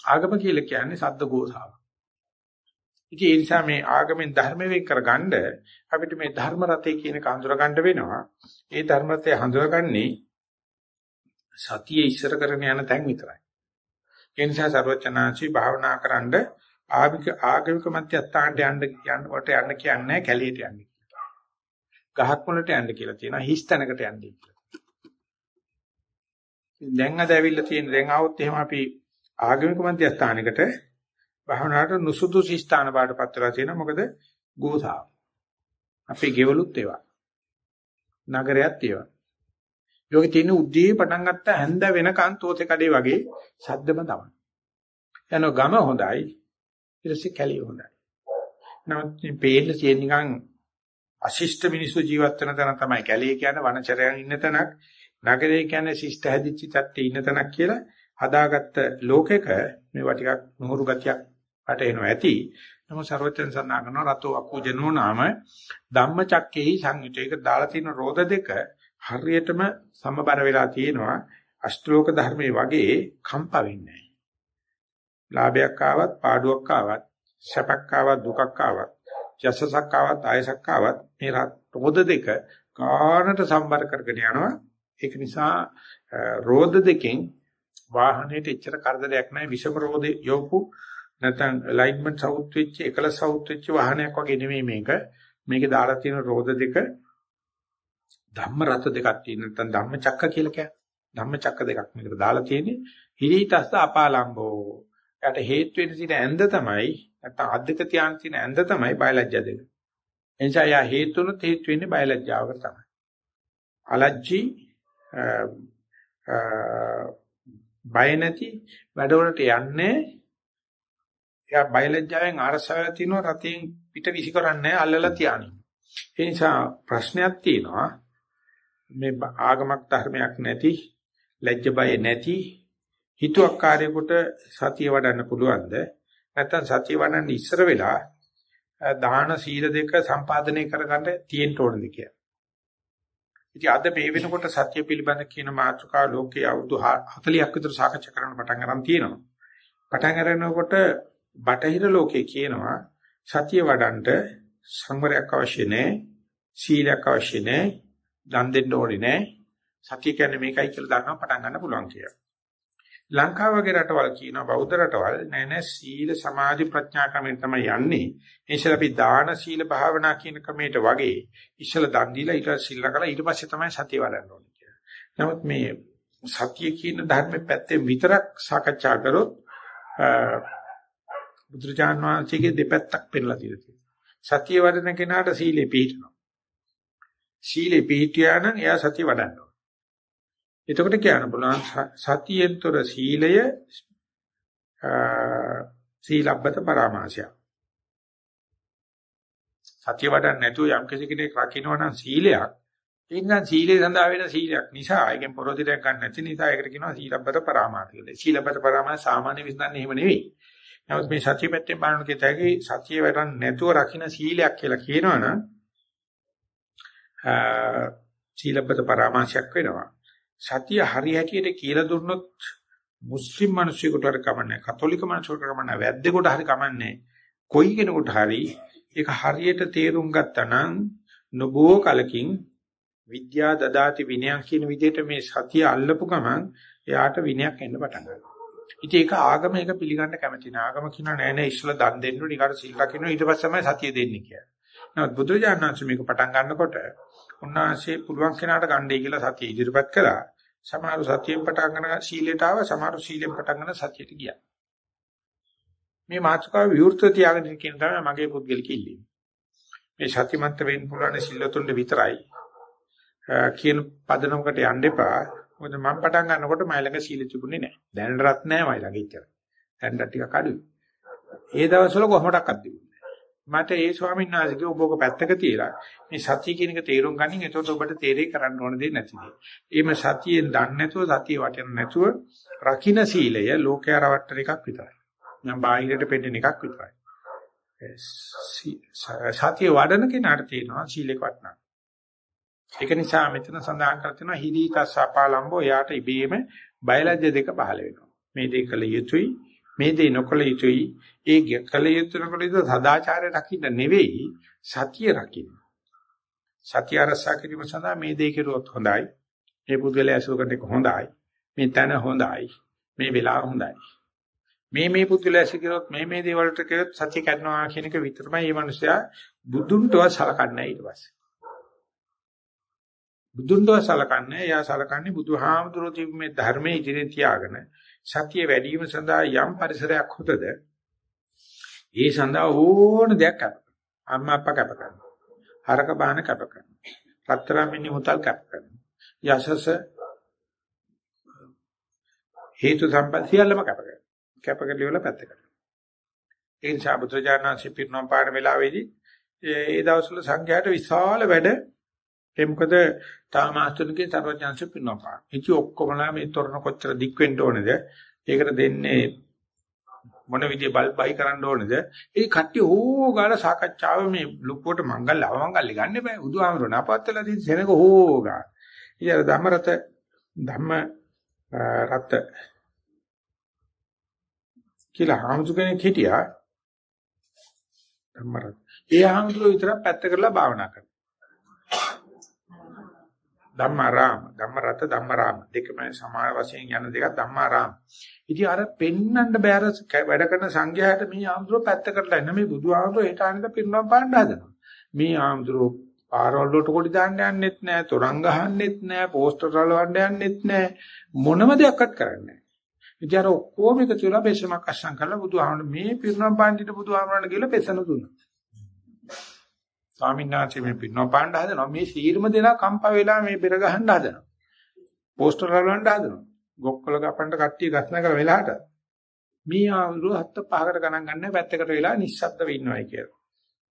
ආගම කියලා කියන්නේ සද්ද ගෝසාව. ඉතින් ඒ නිසා මේ ආගමෙන් ධර්ම වේ කරගන්න අපිට මේ ධර්ම රතේ කියන කඳුර ගන්න වෙනවා. ඒ ධර්ම රතේ හඳුනගන්නේ සතියේ ඉස්සර කරගෙන යන තැන් විතරයි. ඒ නිසා ਸਰවචනාංශී භාවනා කරන්නේ ආගමික ආගමික මධ්‍යස්ථානට යන්න යන්නකොට යන්න කියන්නේ කැලියට යන්න. ගහක් මුලට යන්න කියලා තියෙනවා හිස් තැනකට යන්න කියලා. දැන් අද ඇවිල්ලා තියෙන දැන් ආවොත් එහෙම අපි ආගමික මධ්‍යස්ථානයකට භාවනාවට නුසුදුසු ස්ථාන බාටපත් වෙලා තියෙනවා මොකද ගෝසාව. අපේ ගෙවලුත් ඒවා. නගරයත් ඒවා. යෝගේ තියෙන උද්දී පටන් ගත්ත හැන්ද වෙනකන් තෝතේ කඩේ වගේ සද්දම තමයි. යනවා ගම හොඳයි ඊට පස්සේ කැලිය හොඳයි. නමුත් මේ පේන්න තියෙන නිකන් අශිෂ්ට මිනිස්සු ජීවත් වෙන තැන තමයි කැලිය කියන්නේ වනචරයන් ඉන්න තැනක්. නගරය කියන්නේ ශිෂ්ට හැදිච්ච තත්ත්වයේ ඉන්න තැනක් කියලා හදාගත්ත ලෝකෙක මේවා ටිකක් නුහුරු ගතියක් වැටෙනවා ඇති. නමුත් ਸਰවචන් සන්නාගන රතෝ අකුජනෝ නාම ධම්මචක්කේහි සංයුතේක දාලා තියෙන රෝධ දෙක හරියටම සමබර වෙලා තියෙනවා. අෂ්ටලෝක ධර්මයේ වගේ කම්ප වෙන්නේ නැහැ. ලාභයක් ආවත් පාඩුවක් ආවත් සැපක් ආවත් දුකක් ආවත් යසසක් ආවත් ආයසක් ආවත් මේ රෝධ දෙක කාණට සම්බර කරගෙන යනවා. ඒක නිසා රෝධ දෙකෙන් වාහනේට එච්චර කරදරයක් නැහැ. විෂම රෝධේ යොපු නැත්නම් ඇලයින්මන්ට් සවුත් වෙච්ච එකල සවුත් වෙච්ච වාහනයක් වගේ නෙමෙයි මේක. මේකේ දාලා තියෙන රෝධ දෙක ධම්ම රත දෙකක් තියෙන නැත්නම් ධම්ම චක්ක කියලා කියන්නේ. ධම්ම චක්ක දෙකක් මේකට දාලා තියෙන්නේ. හිරිතස්ස අපාලම්බෝ. යට හේතු වෙන තියෙන ඇඳ තමයි නැත්නම් අද්දක තියාන තියෙන ඇඳ තමයි බයලජ්ජා දෙක. එනිසා යා හේතුනොත් හේතු වෙන්නේ බයලජ්ජාවකට තමයි. අලජ්ජි බය නැති වැඩවලට යන්නේ එයා බයලජ්ජාවෙන් අරසාවලා තිනවා රතියෙන් පිට විසි කරන්නේ අල්ලලා තියානින්. ඒ නිසා ප්‍රශ්නයක් තියෙනවා මේ ආගමක් ධර්මයක් නැති ලැජ්ජ බය නැති හිතුවක්කාරයෙකුට සතිය වඩන්න පුළුවන්ද? නැත්නම් සතිය වඩන්න ඉස්සර වෙලා දාන සීල දෙක සම්පාදනය කරගන්න තියෙන්න ඕනද කියලා. ඉතින් අද මේ වෙනකොට සත්‍ය පිළිබඳ කියන මාතෘකාව ලෝකයේ අවුරුදු 40ක් විතර සාකච්ඡා කරන්න පටන් ගන්න තියෙනවා. පටන් ගන්නකොට බටහිර ලෝකයේ කියනවා සතිය වඩන්ට සංවරයක් අවශ්‍ය නැහැ, සීලයක් අවශ්‍ය නැහැ, දන් දෙන්න ඕනේ නැහැ. සතිය කියන්නේ මේකයි කියලා දන්නවා පටන් ගන්න පුළුවන් කියලා. ලංකාව වගේ රටවල් කියනවා බෞද්ධ රටවල් නෑ නෑ සීල සමාධි ප්‍රඥා ක්‍රමයෙන් තමයි යන්නේ. ඒසල අපි දාන සීල භාවනා කියන ක්‍රමයට වගේ ඉස්සල දන් දීලා ඊට සීල කරලා ඊට පස්සේ තමයි සතිය වඩන්න ඕනේ කියලා. නමුත් මේ සතිය කියන ධර්මයේ පැත්තෙන් විතරක් සාකච්ඡා කරොත් බුදුරජාණන් වහන්සේගේ දෙපැත්තක් පෙන්නලා තියෙනවා. සතිය වඩන කෙනාට සීලේ පිහිටනවා. සීලේ පිහිටියා නම් එයා සතිය වඩනවා. එතකොට කියන්න පුළුවන් සතියෙන්තර සීලය සීලබ්බත පරාමාසය. සතිය වඩන්න නැතුව යම් කෙනෙක් රකින්නවා නම් සීලයක් එන්නම් සීලේ සඳහා වෙන සීලයක් නිසා ඒකෙන් පොරොදිරයක් ගන්න නැති නිසා ඒකට කියනවා සීලබ්බත පරාමාස කියලා. සීලබ්බත පරාමාස සාමාන්‍ය විශ්ඳන්නේ එහෙම නෙවෙයි. නමුත් මේ සතිය පැත්තෙන් බලනකොට තේකි සතිය වඩන්න නැතුව රකින්න සීලයක් කියලා කියනවනම් සීලබ්බත පරාමාසයක් වෙනවා. සතිය හරි හැටියට කියලා දුන්නොත් මුස්ලිම් මිනිසෙකුට හරි කමන්නේ කතෝලික මිනිසෙකුට කමන්නේ වැද්දෙකුට හරි කමන්නේ කොයි කෙනෙකුට හරි ඒක හරියට තේරුම් ගත්තා නම් නොබෝ කලකින් විද්‍යා දදාති විනයක් කියන විදිහට මේ සතිය අල්ලපු ගමන් එයාට විනයක් එන්න පටන් ගන්නවා. ඉතින් ඒක ආගම එක පිළිගන්න කැමති නෑ. ආගම කියනවා නෑ නෑ ඉස්සලා දන් දෙන්න ඕනේ ඊකට සිල් රකින්න ඊට පස්සේ තමයි සතිය දෙන්නේ කියලා. නමුත් බුදුරජාණන් වහන්සේ මේක පටන් ගන්නකොට උන්වහන්සේ පුළුවන් කෙනාට ගන්නයි කියලා සතිය ඉදිරිපත් කළා. සමහර සතියෙන් පටන් ගන්න සීලයට ආව සමහර සීලෙන් පටන් ගන්න සතියට ගියා. මේ මාතෘකාව විවෘත තියාගෙන කියන තමයි මගේ පුද්ගලික ඉල්ලීම. මේ සතිමත් වෙන්න පුළුවන් සිල්ලතුන්ට විතරයි කියන පදනමකට යන්න එපා. මොකද මම පටන් ගන්නකොට මයි ළඟ සීල තිබුණේ නැහැ. දැනටවත් නැහැ මයි ළඟ ඉච්චර. දැනට ටිකක් අඩුයි. ඒ දවස්වල කොහොමඩක්වත් තිබුණේ මට ඒ ස්වාමීන් වහන්සේගේ ඔබ ඔක පැත්තක තියලා මේ සතිය කියන එක තේරුම් ගනින් එතකොට ඔබට තේරෙයි කරන්න ඕන දේ නැතිද. එimhe සතියෙන් දන්නේ නැතුව සතිය වටෙන්න නැතුව රකින්න සීලය ලෝකයා රවට්ටන එකක් විතරයි. නම් බාහිරට පෙන්නන එකක් විතරයි. සතිය වඩන කෙනාට තියෙනවා සීලේ වටනවා. ඒක නිසා මෙතන සඳහන් කර තියෙනවා හිදීතස්සපාලම්බෝ යාට ඉබේම බයලජ්‍ය දෙක පහළ වෙනවා. මේ දෙක කළ යුතුයි මේ දේ නොකළ යුතුයි. ඒ කළ යුතු නොකළ යුතු සදාචාරය රකින්න නෙවෙයි සතිය රකින්න. සතිය අරසා කිරීම සඳහා මේ දේ කෙරුවොත් හොඳයි. මේ පුද්ගලයා අසුර කරන එක හොඳයි. මේ තන හොඳයි. මේ වෙලාව හොඳයි. මේ මේ පුද්ගලයා සිකරොත් මේ මේ දේවල්ට කරොත් සතිය කරනවා කියන එක විතරමයි මේ මිනිසයා බුදුන්ටව සලකන්නේ ඊට පස්සේ. බුදුන්ටව සලකන්නේ එයා සලකන්නේ බුදුහාමුදුරුවෝ තිබු මේ ධර්මයේ ඉදිරියේ තියාගෙන සතිය වැඩි වීම සඳහා යම් පරිසරයක් හොතද ඒ සඳහා ඕන දෙයක් කැප කරනවා. අම්මා අප්පා කැප කරනවා. හරක බාන කැප කරනවා. රත්තරන් මිනි මුතල් කැප කරනවා. යසස හේතු සම්පත් සියල්ලම කැප කරනවා. කැප කරලි වල පැත්ත කරනවා. ඒ නිසා බුදුජානනාංශ පිරිනම් පාඩ වෙලාවේදී ඒ දවස්වල සංඝයාට විශාල වැඩ ඒ මොකද තාමාස්තුන්ගේ සර්වඥාන්ස පින්නපා. ඉති ඔක්කොමලා මේ තොරණ කොච්චර දික් වෙන්න ඕනේද? ඒකට දෙන්නේ මොන විදිය බල්බයි කරන්න ඕනේද? ඒ කට්ටිය ඕගාල සාකච්ඡාව මේ ලොකුවට මංගල් අවමංගල්ලි ගන්න බෑ. බුදුහාමරෝ නපත්තලා තියෙන සෙනක ඕගා. ඊයර ධම්මරත ධම්ම රත් කියලා හාමුදුර කෙනෙක් හිටියා. ධම්මරත. ඒ හාමුදුරුවෝ විතර පැත්ත කරලා භාවනා කරනවා. ධම්මාරාම ධම්මරත ධම්මරාම දෙකම සමාන වශයෙන් යන දෙකක් ධම්මාරාම. ඉතින් අර පෙන්නන්න බෑ අර වැඩ කරන සංඝයාට මේ ආම්ද්‍රෝ පැත්ත කරලා ඉන්න මේ බුදු ආම්ද්‍රෝ ඒට අනිත් පිරුණම් පාන්න හදනවා. මේ ආම්ද්‍රෝ පාරවල් වලට කොඩි දාන්න යන්නෙත් නෑ, තොරන් ගහන්නෙත් නෑ, පෝස්ටර් වලවන්න යන්නෙත් නෑ, මොනම දෙයක්වත් කරන්නේ නෑ. ඉතින් අර ඔක්කොම එකතු වෙලා බෙසමක් අස්සම් කරලා බුදු ආම්ද්‍රෝ මේ පිරුණම් පාන්තිට බුදු ආම්ද්‍රෝන්ට ගිහලා පෙසන දුන්නා. ස්වාමීන් වහන්සේ මේ පින්නව පාන්න හදනවා. මේ සීරම දෙනා කම්පා වෙලා මේ පෙර ගහන්න හදනවා. පෝස්ටර් හලවන්න හදනවා. ගොක්කොල ගපන්න කට්ටිය ගස්න කර වෙලාට මේ ආඳුර හත්ත පහකට ගණන් ගන්න පැත්තකට වෙලා නිස්සද්දව ඉන්නවයි කියලා.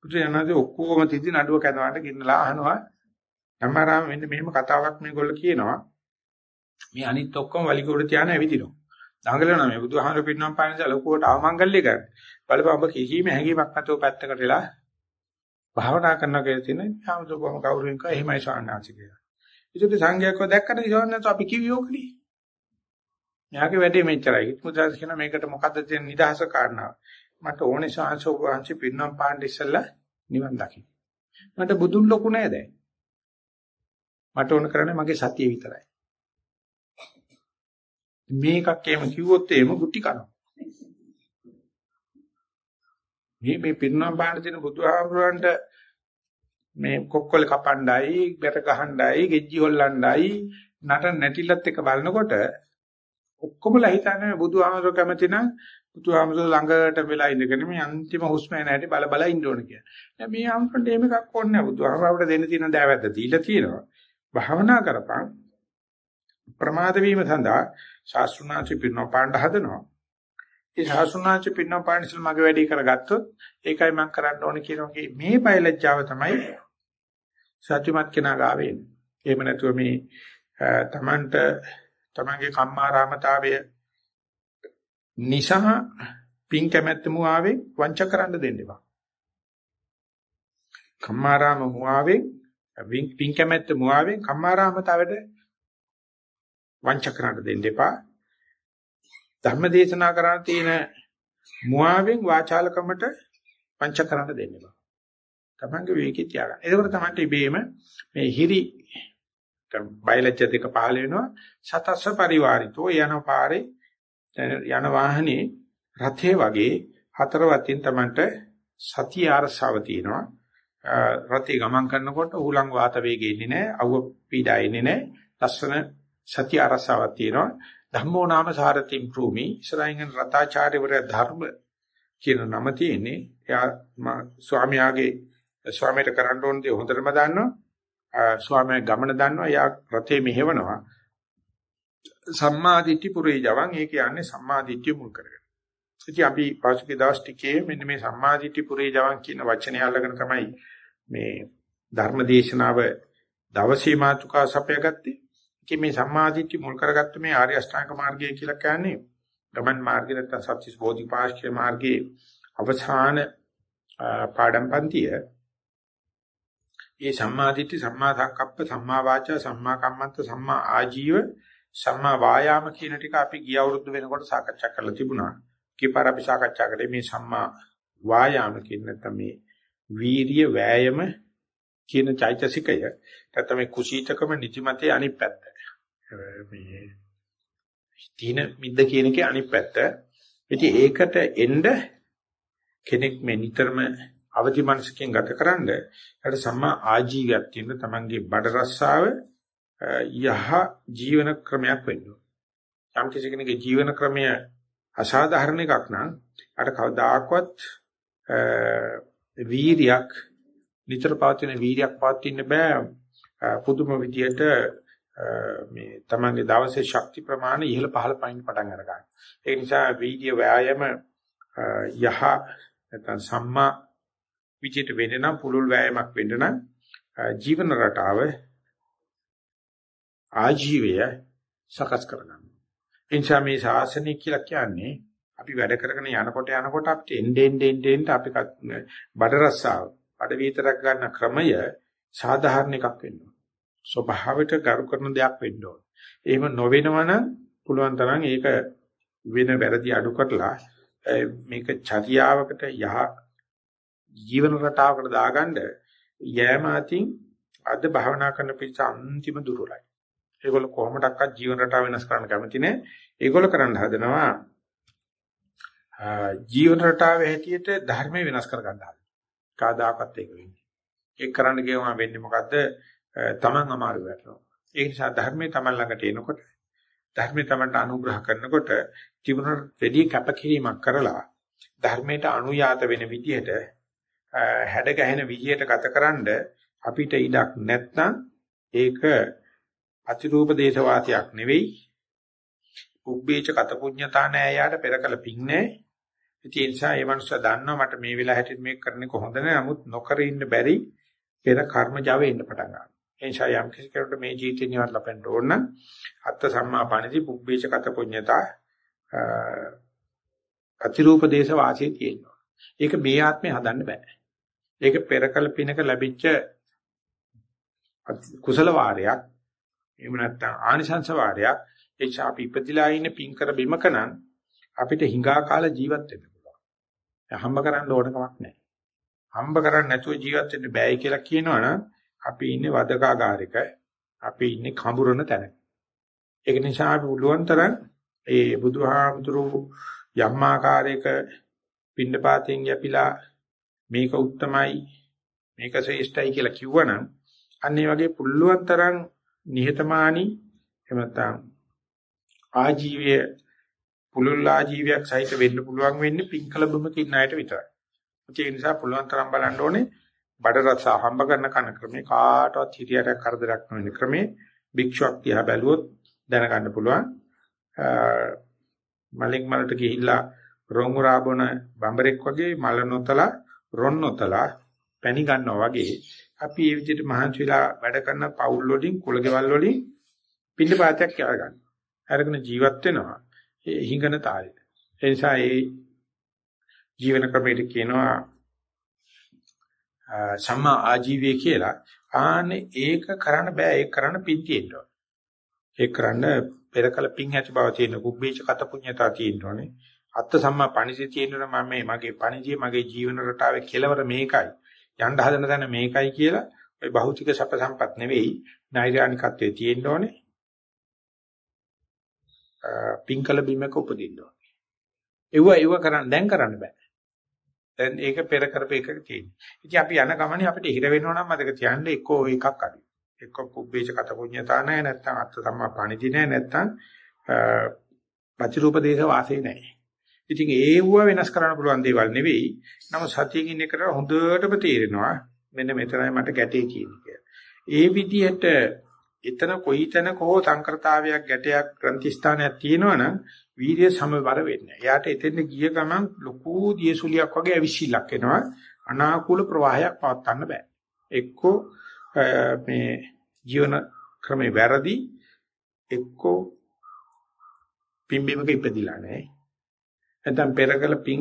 පුදු යනවාදී ඔක්කොම තිදි නඩුව කැදවන්න ගෙන්නලා අහනවා. අම්මාරාම මෙන්න මෙහෙම කතාවක් මේගොල්ලෝ කියනවා. මේ අනිත් ඔක්කොම වලිගොඩ තියාන ඇවිදිනවා. දඟලනවා මේ බුදුහාමර පින්නම් පානස ලොකුවට අවමංගල්‍ය කරන. බලපන් ඔබ කිසිම හැඟීමක් නැතුව පැත්තකට වෙලා භාවනා කරනවා කියලා තියෙන යාමතුකම කවුරුන් කව එහෙමයි ස්වාමීනාචි කියලා. ඒකට සංඝයාකව දැක්කට ස්වාමීනාචි අපි කිවියෝකනේ. යාගේ වැඩේ මෙච්චරයි. මුද්‍රාස් කියන මේකට මොකද්ද තියෙන නිදහස කාරණාව. මට ඕනේ ශාංශෝක වංශි පින්නම් පාණ්ඩ ඉස්සලා නිවන් දකින්න. මට බුදුන් ලොකු නෑ දැන්. මට ඕන කරන්නේ මගේ සතිය විතරයි. මේකක් එහෙම කිව්වොත් එහෙම ගුටි කනවා. මේ මේ පිරිනම් බාන දෙන බුදුහාමුදුරන්ට මේ කොක්කොල කපණ්ඩායි, බෙර ගහණ්ඩායි, ගෙජ්ජි හොල්ලණ්ඩායි නට නැටිලත් එක බලනකොට ඔක්කොමලා හිතන්නේ බුදුහාමුදුර කැමති නම් බුදුහාමුදුර ළඟට වෙලා ඉඳගෙන මේ අන්තිම හුස්ම එන හැටි බල බල ඉන්න ඕන කියලා. දැන් මේ ආම්පන්ට එහෙම එකක් ඕනේ නැහැ. බුදුහාමුදුරට දෙන්න තියෙන දෑවැද්ද දීලා තියෙනවා. භාවනා කරපන් ප්‍රමාද වීම සඳහා ශාස්ත්‍රුණාචි පිරිනව පාණ්ඩ හදනවා. ඒ පිරිනව පාණ්ඩ ඉස්සල් මගේ වැඩේ කරගත්තොත් ඒකයි මම කරන්න ඕනේ කියන මේ බයලජ්ජාව තමයි සත්‍යමත් කෙනා ගාවේ එන්නේ. එහෙම නැතුව මේ තමන්ට තමන්ගේ කම්මාරාමතාවය නිසා පින් කැමැත්ත මුවාවේ වංච කරන්න දෙන්න එපා. කම්මාරාම මුවාවේ පින් කැමැත්ත මුවාවේ කම්මාරාමතාවයට වංච කරන්න දෙන්න එපා. ධර්ම දේශනා කරන්න තියෙන මුවාවෙන් වාචාලකමට වංච කරන්න දෙන්න එපා. තමන්ගේ විවේකී තියාගන්න. එතකොට තමන්ට ඉබේම මේ හිරි බයලජ්‍ය දෙක පහළ වෙනවා. සතස්ස පරිවාරිතෝ යන පාරේ යන වාහනේ රථේ වගේ හතර වතින් තමන්ට සතිය අරසාව තියෙනවා. රථේ ගමන් කරනකොට උලං වාත වේගෙ ඉන්නේ නැහැ. අවුව පීඩා ඉන්නේ නැහැ. ලස්සන සතිය අරසාවක් තියෙනවා ධම්මෝ නාම සාරතිම් භූමි. ඉස්සරහින් රතාචාර්යවරයා ධර්ම කියන නම තියෙන්නේ. එයා ස්වාමියාගේ ස්වාමීට කරන්න ඕන දේ හොඳටම දන්නවා. ස්වාමියා ගමන දන්නවා. එයා රතේ මෙහෙවනවා. සම්මාදිට්ඨි පුරේ ජවන් ඒ කියන්නේ සම්මාදිට්ඨිය මුල් කරගෙන. ඉතින් අපි පාසුකේ දවස් ටිකේ මෙන්න මේ සම්මාදිට්ඨි පුරේ ජවන් කියන වචනය අල්ලගෙන තමයි මේ ධර්ම දේශනාව දවසේ මාතුකා සපයගත්තේ. ඉතින් මේ සම්මාදිට්ඨි මුල් කරගත්ත මේ ආර්ය අෂ්ටාංග මාර්ගය කියලා කියන්නේ ගමන් මාර්ගය නැත්නම් සත්‍විස් බෝධිපාක්ෂික මාර්ගයේ අවසාන පාඩම් පන්තිය. මේ සම්මාදිට්ඨි සම්මා සංකප්ප සම්මා වාචා සම්මා කම්මන්ත සම්මා ආජීව සම්මා වායාම කියන ටික අපි ගිය අවුරුදු වෙනකොට සාකච්ඡා කරලා තිබුණා. කීපාර අපි සාකච්ඡා කරේ මේ සම්මා වායාම කියන නැත්නම් මේ වීරිය වෑයම කියන චෛතසිකය නැත්නම් මේ කුසීතකම නිතිමතේ අනිත් පැත්ත. මේ තීන මිද්ද කියන එකේ අනිත් පැත්ත. ඉතින් ඒකට එන්න කෙනෙක් මේ නිතරම අවදි මනසකින් ගතකරනද ඊට සම්මා ආජීවයක් තියෙන තමන්ගේ බඩ රස්සාව යහ ජීවන ක්‍රමයක් වෙන්න ඕන. යම් කිසි කෙනෙකුගේ ජීවන ක්‍රමය අසාධාරණ එකක් නම් අර කවදාකවත් වීරියක් නිතර පවතින වීරියක් පවතින්න බෑ පුදුම විදියට මේ තමන්ගේ දවසේ ශක්ති ප්‍රමාණය ඉහළ පහළ පයින් පටන් අර ගන්න. ඒ නිසා වීර්ය ව්‍යායාම යහ නැත්නම් සම්මා විචිත වෙන්න නම් පුලුල් ව්‍යායාමයක් වෙන්න නම් ජීවන රටාව ආජීවය සකස් කරගන්න. එනිසා මේ ශාසනය කියලා කියන්නේ අපි වැඩ කරගෙන යනකොට යනකොට අපිට එන්න එන්න එන්න අපි බඩ රස්සාව බඩ විතරක් ගන්න ක්‍රමය සාධාරණ එකක් වෙනවා. ස්වභාවයට ගරු කරන දෙයක් වෙන්න ඕන. එහෙම නොවෙනවනම් පුළුවන් තරම් ඒක වෙන වැරදි අඩු කරලා මේක චර්යාවකට යහ ජීවන රටාවකට දාගන්න යෑම අතින් අද භාවනා කරන පිළිස අන්තිම දුරලයි. ඒගොල්ලෝ කොහොමඩක්වත් ජීවන රටාව වෙනස් කරන්න කැමති නෑ. ඒගොල්ලෝ කරන්න හදනවා ජීවන රටාවේ හැටියට ධර්මය වෙනස් කර ගන්න හදනවා. කාදාකත් ඒක වෙන්නේ. ඒක කරන්න ගියම වෙන්නේ මොකද්ද? තමන් අමාරු වෙනවා. ඒ නිසා ධර්මයේ තමන් ළඟට එනකොට ධර්මයේ තමන්ට අනුග්‍රහ කරනකොට ජීවන දෙඩි කැපකිරීමක් කරලා ධර්මයට අනුයාත වෙන විදිහට හැඩ ගැහෙන විදිහට ගතකරනද අපිට ඉඩක් නැත්නම් ඒක අතිරූප දේශවාසියක් නෙවෙයි. උබ්බේච කත පුඤ්ඤතා නෑ යාට පෙරකල පිං නෑ. ඉතින් ඒ නිසා ඒ මනුස්සයා දන්නවා මට මේ වෙලාව හැටින් මේක කරන්නේ කොහොඳ නෑ. නමුත් නොකර ඉන්න බැරි පෙර කර්ම Java එන්න පටන් ගන්නවා. ඒ නිසා යම් කිසි කෙනෙකුට මේ ජීවිතේ නිවන් ලබන්න ඕන නම් අත්ත සම්මාපණති පුබ්බේච කත පුඤ්ඤතා ප්‍රතිරූප දේශ වාසයේ තියෙනවා. ඒක මේ ආත්මේ හදන්න බෑ. ඒක පෙරකල පිනක ලැබිච්ච කුසල වාරයක් එහෙම නැත්නම් ආනිසංස වාරයක් ඒ ඡාපි ඉපදිලා ඉන්න පින්කර බිමකනම් අපිට හිඟා කාල ජීවත් වෙන්න පුළුවන්. හම්බ කරන්න ඕන කමක් නැහැ. හම්බ කරන්නේ නැතුව ජීවත් වෙන්න බෑයි කියලා කියනවනම් අපි ඉන්නේ වදකාගාරික අපි ඉන්නේ කඹුරන තැන. ඒක නිසා අපි උළුවන් තරම් ඒ බුදුහාමුදුරු යම් ආකාරයක පින්නපාතෙන් යපිලා මේක උත්තමයි මේක ශ්‍රේෂ්ඨයි කියලා කිව්වනම් අන්න ඒ වගේ පුල්ලුවන් තරම් නිහතමානී එහෙම නැත්නම් ආජීවය පුලුල් ආජීවයක් සහිත වෙන්න පුළුවන් වෙන්නේ පින්කල බඹක ඉන්න අයට විතරයි. ඒ නිසා පුළුවන් තරම් බලන්න ඕනේ බඩ රස හම්බ කරන කන ක්‍රමේ කාටවත් හිතියට කරදරයක් නොවන ක්‍රමේ භික්ෂුවක් දිහා බැලුවොත් දැනගන්න පුළුවන්. මලින් මලට ගිහිල්ලා රොංගුරා බොන බඹරෙක් වගේ මල නොතලා රොන් නොතලා පැණි ගන්නවා වගේ අපි මේ විදිහට මහන්සි වෙලා වැඩ කරන පවුල් වලින් කුලගෙවල් වලින් පින්න පාතයක් අරගන්න. අරගෙන ජීවත් වෙනවා. ඒ හිඟන තාලෙට. ඒ නිසා ඒ ජීවන ක්‍රමයට කියනවා සම්මා ආජීවය කියලා. ආනේ ඒක කරන්න බෑ ඒක කරන්න පින් තියෙන්න ඕනේ. ඒක කරන්න පෙරකල පින් ඇති බව තියෙන කුබ්බේච කත පුඤ්ඤතා තියෙන්න ඕනේ. අත්ත සම්මා පණිසි තියෙනවා මම මේ මගේ පණිජිය මගේ ජීවන රටාවේ කෙලවර මේකයි. යන්න හදන තැන මේකයි කියලා ওই භෞතික සැප සම්පත් නෙවෙයි නෛර්යානිකත්වයේ තියෙන්න ඕනේ. පින්කල බිමක උපදින්න ඕනේ. ඒව ඒව කරන්න දැන් කරන්න බෑ. දැන් ඒක පෙර කරපේක තියෙන්නේ. ඉතින් අපි යන ගමනේ අපිට හිර වෙනවා නම් මතක තියාගන්න එක්කෝ එකක් අඩුයි. එක්ක කුබ්බේච කත පුඤ්ඤතා නැහැ නැත්නම් අත්ත සම්මා පණිදි නැහැ නැත්නම් ප්‍රතිරූප දේශ වාසේ නැහැ. ඉතින් ඒව වෙනස් කරන්න පුළුවන් දේවල් නෙවෙයි. නමුත් සතියකින් ඉන්න කරලා හොඳටම තේරෙනවා මෙන්න මෙතනයි මට ගැටේ කියන්නේ ඒ විදිහට එතන කොයිතැනක හෝ සංකෘතාවයක් ගැටයක් ග්‍රන්ථි ස්ථානයක් තියෙනවනම් වීර්ය සමබර වෙන්නේ. එයාට එතෙන් ගිය ගමන් ලොකු දියසුලියක් වගේ ඇවිසිල්ලක් එනවා. අනාකූල ප්‍රවාහයක් පවත්වන්න බෑ. එක්කෝ මේ ජීවන ක්‍රමේ වැරදි එක්කෝ පිම්බීමක ඉපදිලා නැහැ. නැත්නම් පෙරකල පිං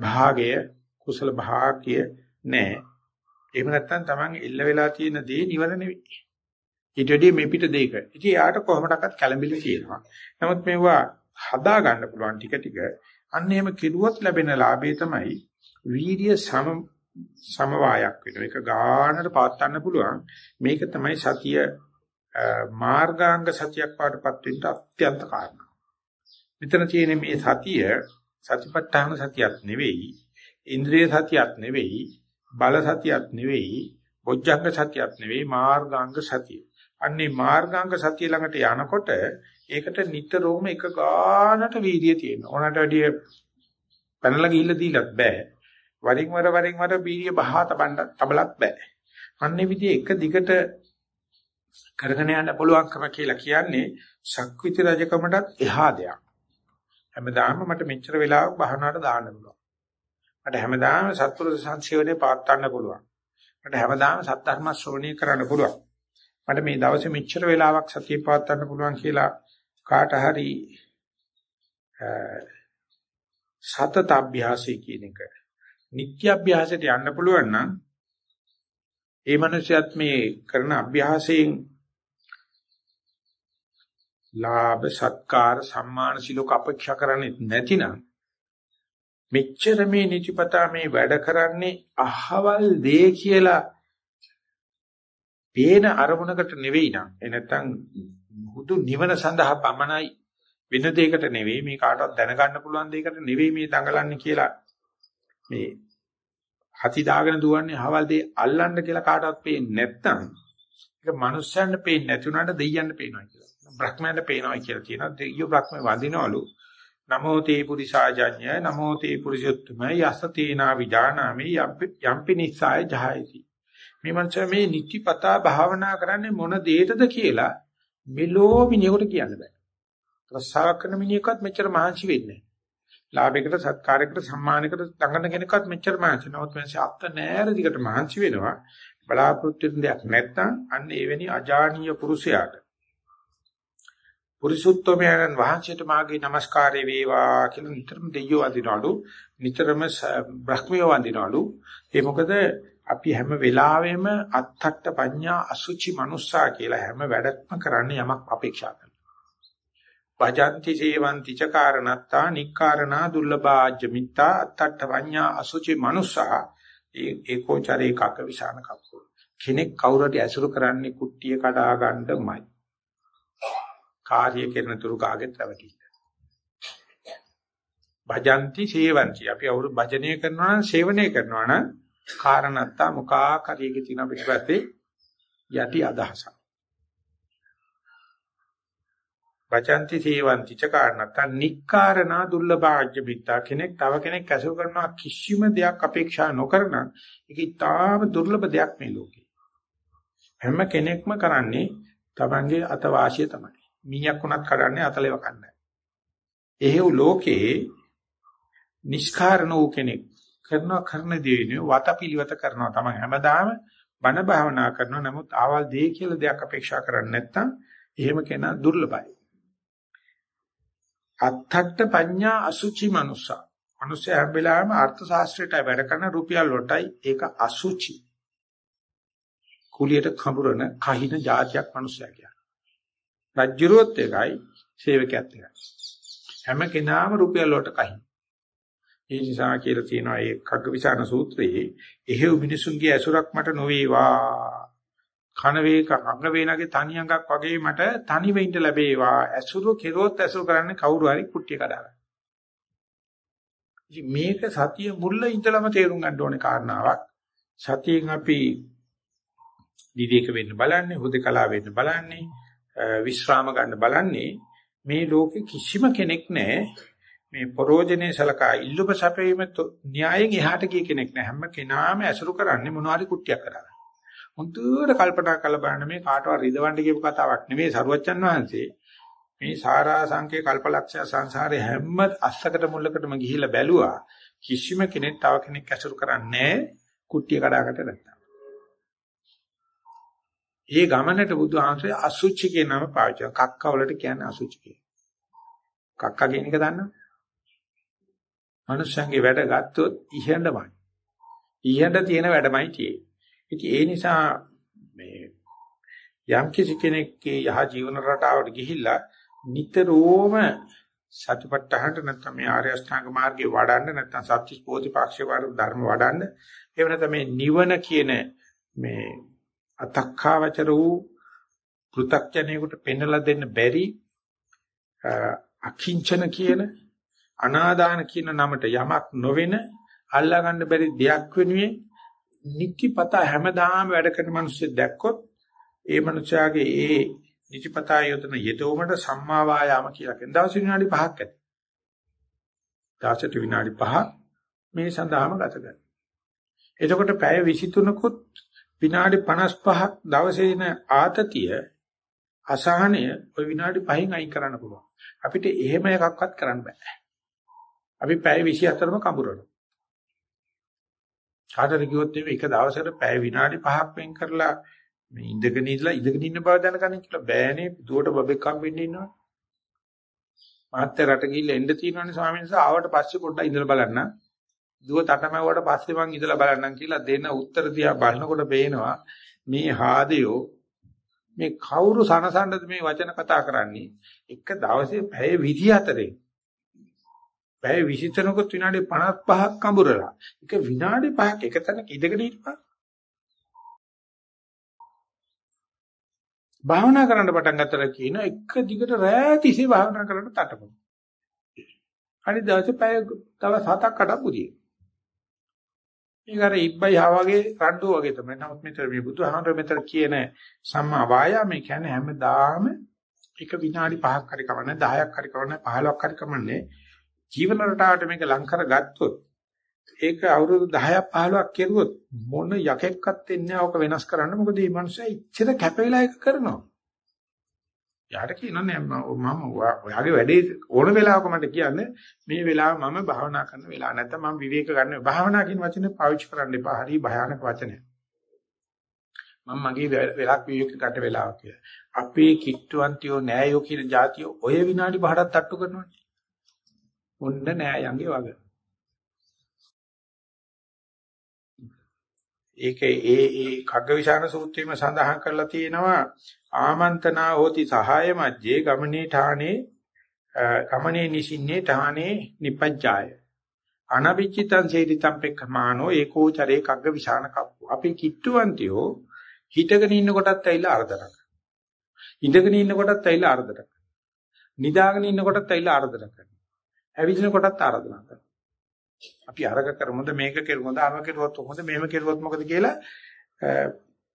භාගය කුසල භාග්‍ය නැහැ. එහෙම නැත්නම් Taman ඉල්ල වෙලා තියෙන දේ නිවන නෙවෙයි. ඊට වැඩිය මේ පිට දෙයක. ඉතින් යාට කොහොමඩක්වත් කැළඹිලි තියෙනවා. නමුත් මේවා හදා ගන්න පුළුවන් ටික ටික. අන්න එහෙම කිරුවොත් ලැබෙන ලාභය තමයි වීර්ය සම සමவாயක් වෙනවා. ඒක ගානට පාත් පුළුවන්. මේක තමයි සතිය මාර්ගාංග සතියක් පාටපත් වෙන්න අත්‍යන්ත කාරණා. මෙතන තියෙන මේ සතිය සතිපට්ඨාන සතියක් නෙවෙයි, ඉන්ද්‍රිය සතියක් නෙවෙයි, බල සතියක් නෙවෙයි, බොජ්ජංග සතියක් නෙවෙයි, මාර්ගාංග සතිය. අන්නේ මාර්ගාංග සතිය ළඟට යනකොට ඒකට නිතරම එක ගානට වීර්යය තියෙනවා. ඕනට වැඩිය පැනලා ගිහිල්ලා දීලත් බෑ. වරින් වර වරින් වර වීර්ය බහා තබන්න තබලත් බෑ. අන්නේ විදිහ එක දිගට කරගෙන යන්න පුළුවන්කම කියලා කියන්නේ ශක්විති රජකමටත් එහා දෙයක්. හැමදාම මට මෙච්චර වෙලාවක් භාවනාවට දාන්න පුළුවන්. මට හැමදාම සත්පුරුෂ සංසේවනේ පාත්තන්න පුළුවන්. මට හැමදාම සත්ධර්ම ශ්‍රවණය කරන්න පුළුවන්. මට මේ දවසේ මෙච්චර වෙලාවක් සතිය පාත්තන්න පුළුවන් කියලා කාට හරි සතත අභ්‍යාසය කියන එක නිත්‍ය අභ්‍යාසයට යන්න පුළුවන් නම් ඒ මනුස්සයත් මේ කරන අභ්‍යාසයෙන් ලාභ සත්කාර සම්මාන සිලෝක අපේක්ෂා කරන්නේ නැතිනම් මෙච්චර මේ නිතිපතා මේ වැඩ කරන්නේ අහවල් දේ කියලා පේන අරමුණකට නෙවෙයි නම් ඒ නැත්තම් හුදු නිවන සඳහා පමණයි වෙන දෙයකට නෙවෙයි මේ කාටවත් දැනගන්න පුළුවන් දෙයකට නෙවෙයි මේ දඟලන්නේ කියලා මේ හති දාගෙන දුවන්නේ හවල් දෙය අල්ලන්න කියලා කාටවත් පේන්නේ නැත්තම් ඒක මනුස්සයන්ට පේන්නේ නැති උනාට දෙයියන්ට පේනවා කියලා. බ්‍රහ්මයන්ට පේනවා කියලා කියනවා. දෙයියෝ බ්‍රහ්ම වඳිනවලු. නමෝ තේ පුරිසාජඤ්ඤ නමෝ තේ පුරිසුත්තම යස තේනා විජානාමි යම්පි නිස්සාය ජහයති. මේ මනස මේ නිතිපතා භාවනා කරන්නේ මොන දෙයකද කියලා මෙලෝ මිනිහෙකුට කියන්න බෑ. රස්සාවක් කරන මිනිහෙක්වත් මෙච්චර මහන්සි වෙන්නේ නැහැ. ලාභයකට සත්කාරයකට සම්මානයකට ළඟන කෙනෙක්වත් මෙච්චර මහන්සි නමුත් මනස අත්ත නෑර දිගට මහන්සි වෙනවා. බලාපොරොත්තු වෙන දෙයක් නැත්නම් අන්න එවැනි අජානීය පුරුෂයාට පුරිසුත්තමයන් වහන්සේට මාගේ নমස්කාරය වේවා කියලා නිතරම දෙයියෝ වඳිනවලු. නිතරම බ්‍රහ්මියෝ වඳිනවලු. ඒ මොකද අපි හැම වෙලාවෙම අත්තක්ත පඤ්ඤා අසුචි මනුස්සා කියලා හැම වැඩක්ම කරන්න යමක් අපේක්ෂා කරනවා. භජନ୍ତି සේවନ୍ତି ච කාරණත්තා නික්කාරණා දුර්ලභාජ්‍ය මිත්තා අත්තක්ත පඤ්ඤා අසුචි මනුස්සා. ඒකෝචරේ කක විසාන කප්පෝ කෙනෙක් කවුරුට ඇසුරු කරන්නේ කුට්ටිය කඩා ගන්නමයි. කාර්ය කරන තුරු කාගෙත් රැවටිල්ල. භජନ୍ତି සේවନ୍ତି. අපි අවුරු භජනය කරනවා නම් සේවනය කරනවා නම් කාරණත්තා මුකා කාර්යයේ තියෙන පිටපැත්තේ යටි අදහසක්. වචන්ති සේවන්ති ච කාරණා නික්කාරණා දුර්ලභාජ්‍ය බිත්තා කෙනෙක් තව කෙනෙක් ඇසුරු කරනවා කිසිම දෙයක් අපේක්ෂා නොකරන ඒක ඉතාම දුර්ලභ දෙයක් මේ ලෝකේ හැම කෙනෙක්ම කරන්නේ තමන්ගේ අතවාසිය තමයි මීයක් උනත් කඩන්නේ අතලෙව කන්නේ. එහෙව් ලෝකේ නිෂ්කාරණ වූ කෙනෙක් කරන කරන දේ වතපිලිවත කරනවා තමයි හැමදාම බණ භාවනා කරනවා නමුත් ආවල් දෙය කියලා දෙයක් අපේක්ෂා කරන්නේ නැත්නම් එහෙම කෙනා දුර්ලභයි. අත්තට්ඨ පඤ්ඤා අසුචි මනුස්සා. මනුස්සය හැම වෙලාවෙම අර්ථ ශාස්ත්‍රයට වැඩ කරන රුපියල් වලටයි ඒක අසුචි. කුලියට කඹරන කහින જાතියක් මනුස්සයා කියන්නේ. රජ්ජුරුවත් එකයි සේවකයත් එකයි. හැම කෙනාම රුපියල් වලට කහින්. ඒ නිසා කියලා තියෙනවා ඒ කග්ගවිසාන සූත්‍රයේ එහෙව් මිනිසුන්ගේ ඇසුරක් මට නොවේවා. කන වේක අංග වේනගේ තනි අඟක් වගේ මට තනි වෙන්න ලැබේවා. ඇසුරු කෙරුවොත් ඇසුරු කරන්නේ කවුරු හරි කුට්ටිය කඩාගන්න. ඉතින් මේක සතිය මුල්ල ඉඳලම තේරුම් ගන්න ඕනේ කාරණාවක්. සතියෙන් අපි විවේක වෙන්න බලන්නේ, හුදකලා වෙන්න බලන්නේ, විශ්‍රාම ගන්න බලන්නේ මේ ලෝකෙ කිසිම කෙනෙක් නැහැ. මේ පරෝජනේ සලකා ඉල්ලුප සැපීම න්‍යායෙන් එහාට ගිය කෙනෙක් නැහැ. හැම කෙනාම ඇසුරු කරන්නේ මොනවාරි කුට්ටියක් කරලා. මුදුවට කල්පනා කරලා බලන්න මේ කාටවත් රිදවන්න කියපු කතාවක් නෙමෙයි සරුවච්චන් වහන්සේ. මේ සාරා සංකේ කල්පලක්ෂය සංසාරේ හැම අස්සකට මුල්ලකටම ගිහිල්ලා බැලුවා. කිසිම කෙනෙක් තව කෙනෙක් ඇසුරු කරන්නේ කුට්ටිය කඩාකට නැත්නම් ඒ ගමනට බුදුහාමසේ අසුචි කියන නම පාවිච්චි කරනවා. කක්ක වලට කියන්නේ අසුචි කියන. කක්ක කියන එක දන්නවද? මනුෂ්‍යයන්ගේ වැඩ ගත්තොත් ඉහෙඬමයි. ඉහෙඬ තියෙන වැඩමයි තියෙන්නේ. ඉතින් ඒ නිසා මේ යම් කිසි කෙනෙක්ගේ යහ ජීවන රටාවට ගිහිල්ලා නිතරම සතිපට්ඨහට නැත්නම් මේ ආර්ය අෂ්ටාංග මාර්ගේ වඩන්න නැත්නම් සත්‍විස් බෝධිපාක්ෂික ධර්ම වඩන්න එහෙම නැත්නම් මේ නිවන කියන මේ අතක්ඛාවචර වූ පෘ탁ජනයෙකුට පෙන්වලා දෙන්න බැරි අකිංචන කියන අනාදාන කියන නමට යමක් නොවෙන අල්ලා ගන්න බැරි දෙයක් වෙනුවෙන් නිතිපතා හැමදාම වැඩ කරන මිනිස්සු දැක්කොත් ඒ මනුස්සයාගේ ඒ නිතිපතා යොදන යෙදවීමට සම්මා වායාම කියලා කියන දවස් විනාඩි 5ක් ඇති. දවසට විනාඩි 5ක් මේ සඳහාම ගත කරනවා. එතකොට පැය 23කුත් විනාඩි 55ක් දවසේ ඉන ආතතිය අසහනය ওই විනාඩි 5න් අයින් කරන්න පුළුවන්. අපිට එහෙම එකක්වත් කරන්න බෑ. අපි පැය 24ම කඹරනවා. කාටද කිව්වොත් එක දවසකට පැය විනාඩි 5ක් වෙන් කරලා මේ ඉඳගෙන ඉඳලා ඉඳගෙන ඉන්න බව දැනගන්න කියලා බෑනේ දුවට බබෙක් හම්බෙන්න ඉන්නවා. මාත්‍ය රට ගිහිල්ලා එන්න තියෙනවානේ ස්වාමීන් වහන්සේ ආවට පස්සේ පොඩ්ඩක් ඉඳලා බලන්න. දුව තටමැව්වට පස්සේ මං ඉඳලා බලන්නම් කියලා දෙන උත්තර දිහා බලනකොට පේනවා මේ හාදයෝ මේ කවුරු සනසන්නද මේ වචන කතා කරන්නේ එක දවසේ පැය 24 පැය 23කුත් විනාඩි 55ක් කඹරලා එක විනාඩි 5ක් එක තැනක ඉඳගෙන ඉන්නවා භාවනා කරන්න පටන් ගත්තට කියන එක දිගට රෑ තිස්සේ භාවනා කරන්න තටමන. අනිත් දවසේ පැය තව 7ක් 8ක් පුදියේ. මේක අර ඉබ්බයි ආවගේ රණ්ඩු වගේ තමයි. නමුත් මෙතන මේ බුදුහාමර මෙතන කියන සම්මා වායාමයේ කියන්නේ හැමදාම එක විනාඩි 5ක් හරි කවන්නේ 10ක් හරි කවන්නේ 15ක් හරි කවන්නේ ජීවන රටාවට මේක ලං කරගත්තොත් ඒක අවුරුදු 10ක් 15ක් කෙරුවොත් මොන යකෙක්වත් එන්නේ આવක වෙනස් කරන්න. මොකද මේ මනුස්සයා ඉච්ඡිත කැපවිලා එක කරනවා. යාට කියනනේ මම ඔයාගේ වැඩේ ඕන වෙලාවක මට කියන්නේ මේ වෙලාව මම භාවනා කරන වෙලාව නැත්නම් මම විවේක ගන්න භාවනා කියන වචනේ පාවිච්චි කරන්න එපා හරි භයානක වචනයක් මම මගේ වෙලක් විවේක ගන්න වෙලාවක් කියලා. අපේ කිට්ටුවන්තියෝ නෑයෝ කියන જાතිය ඔය විනාඩි පහකට තට්ටු කරනවානේ. ඔන්න නෑයන්ගේ වගේ. ඒකේ ඒ ඒ කග්ගවිශාන සූත්‍රයේම සඳහන් කරලා තියෙනවා ආමන්ත්‍රණා හෝති සහාය මැජේ ගමනේ ඨානේ ගමනේ නිසින්නේ ඨානේ නිපජ්ජාය. අනවිචිතං සේරිතම් පෙක්ඛමානෝ ඒකෝචරේ කග්ගවිශාන කප්පු. අපි කිට්ටුවන්තියෝ හිටගෙන ඉන්න කොටත් ඇවිල්ලා අර්ධනක් ඉඳගෙන ඉන්න කොටත් ඇවිල්ලා අර්ධනක් නිදාගෙන ඉන්න කොටත් ඇවිල්ලා අර්ධනක් ඇවිදින කොටත් ආරාධනා කරනවා. අපි අරග කරමුද මේක කෙරුවොද අර කෙරුවොත් කොහොමද මෙහෙම කෙරුවොත් මොකද කියලා?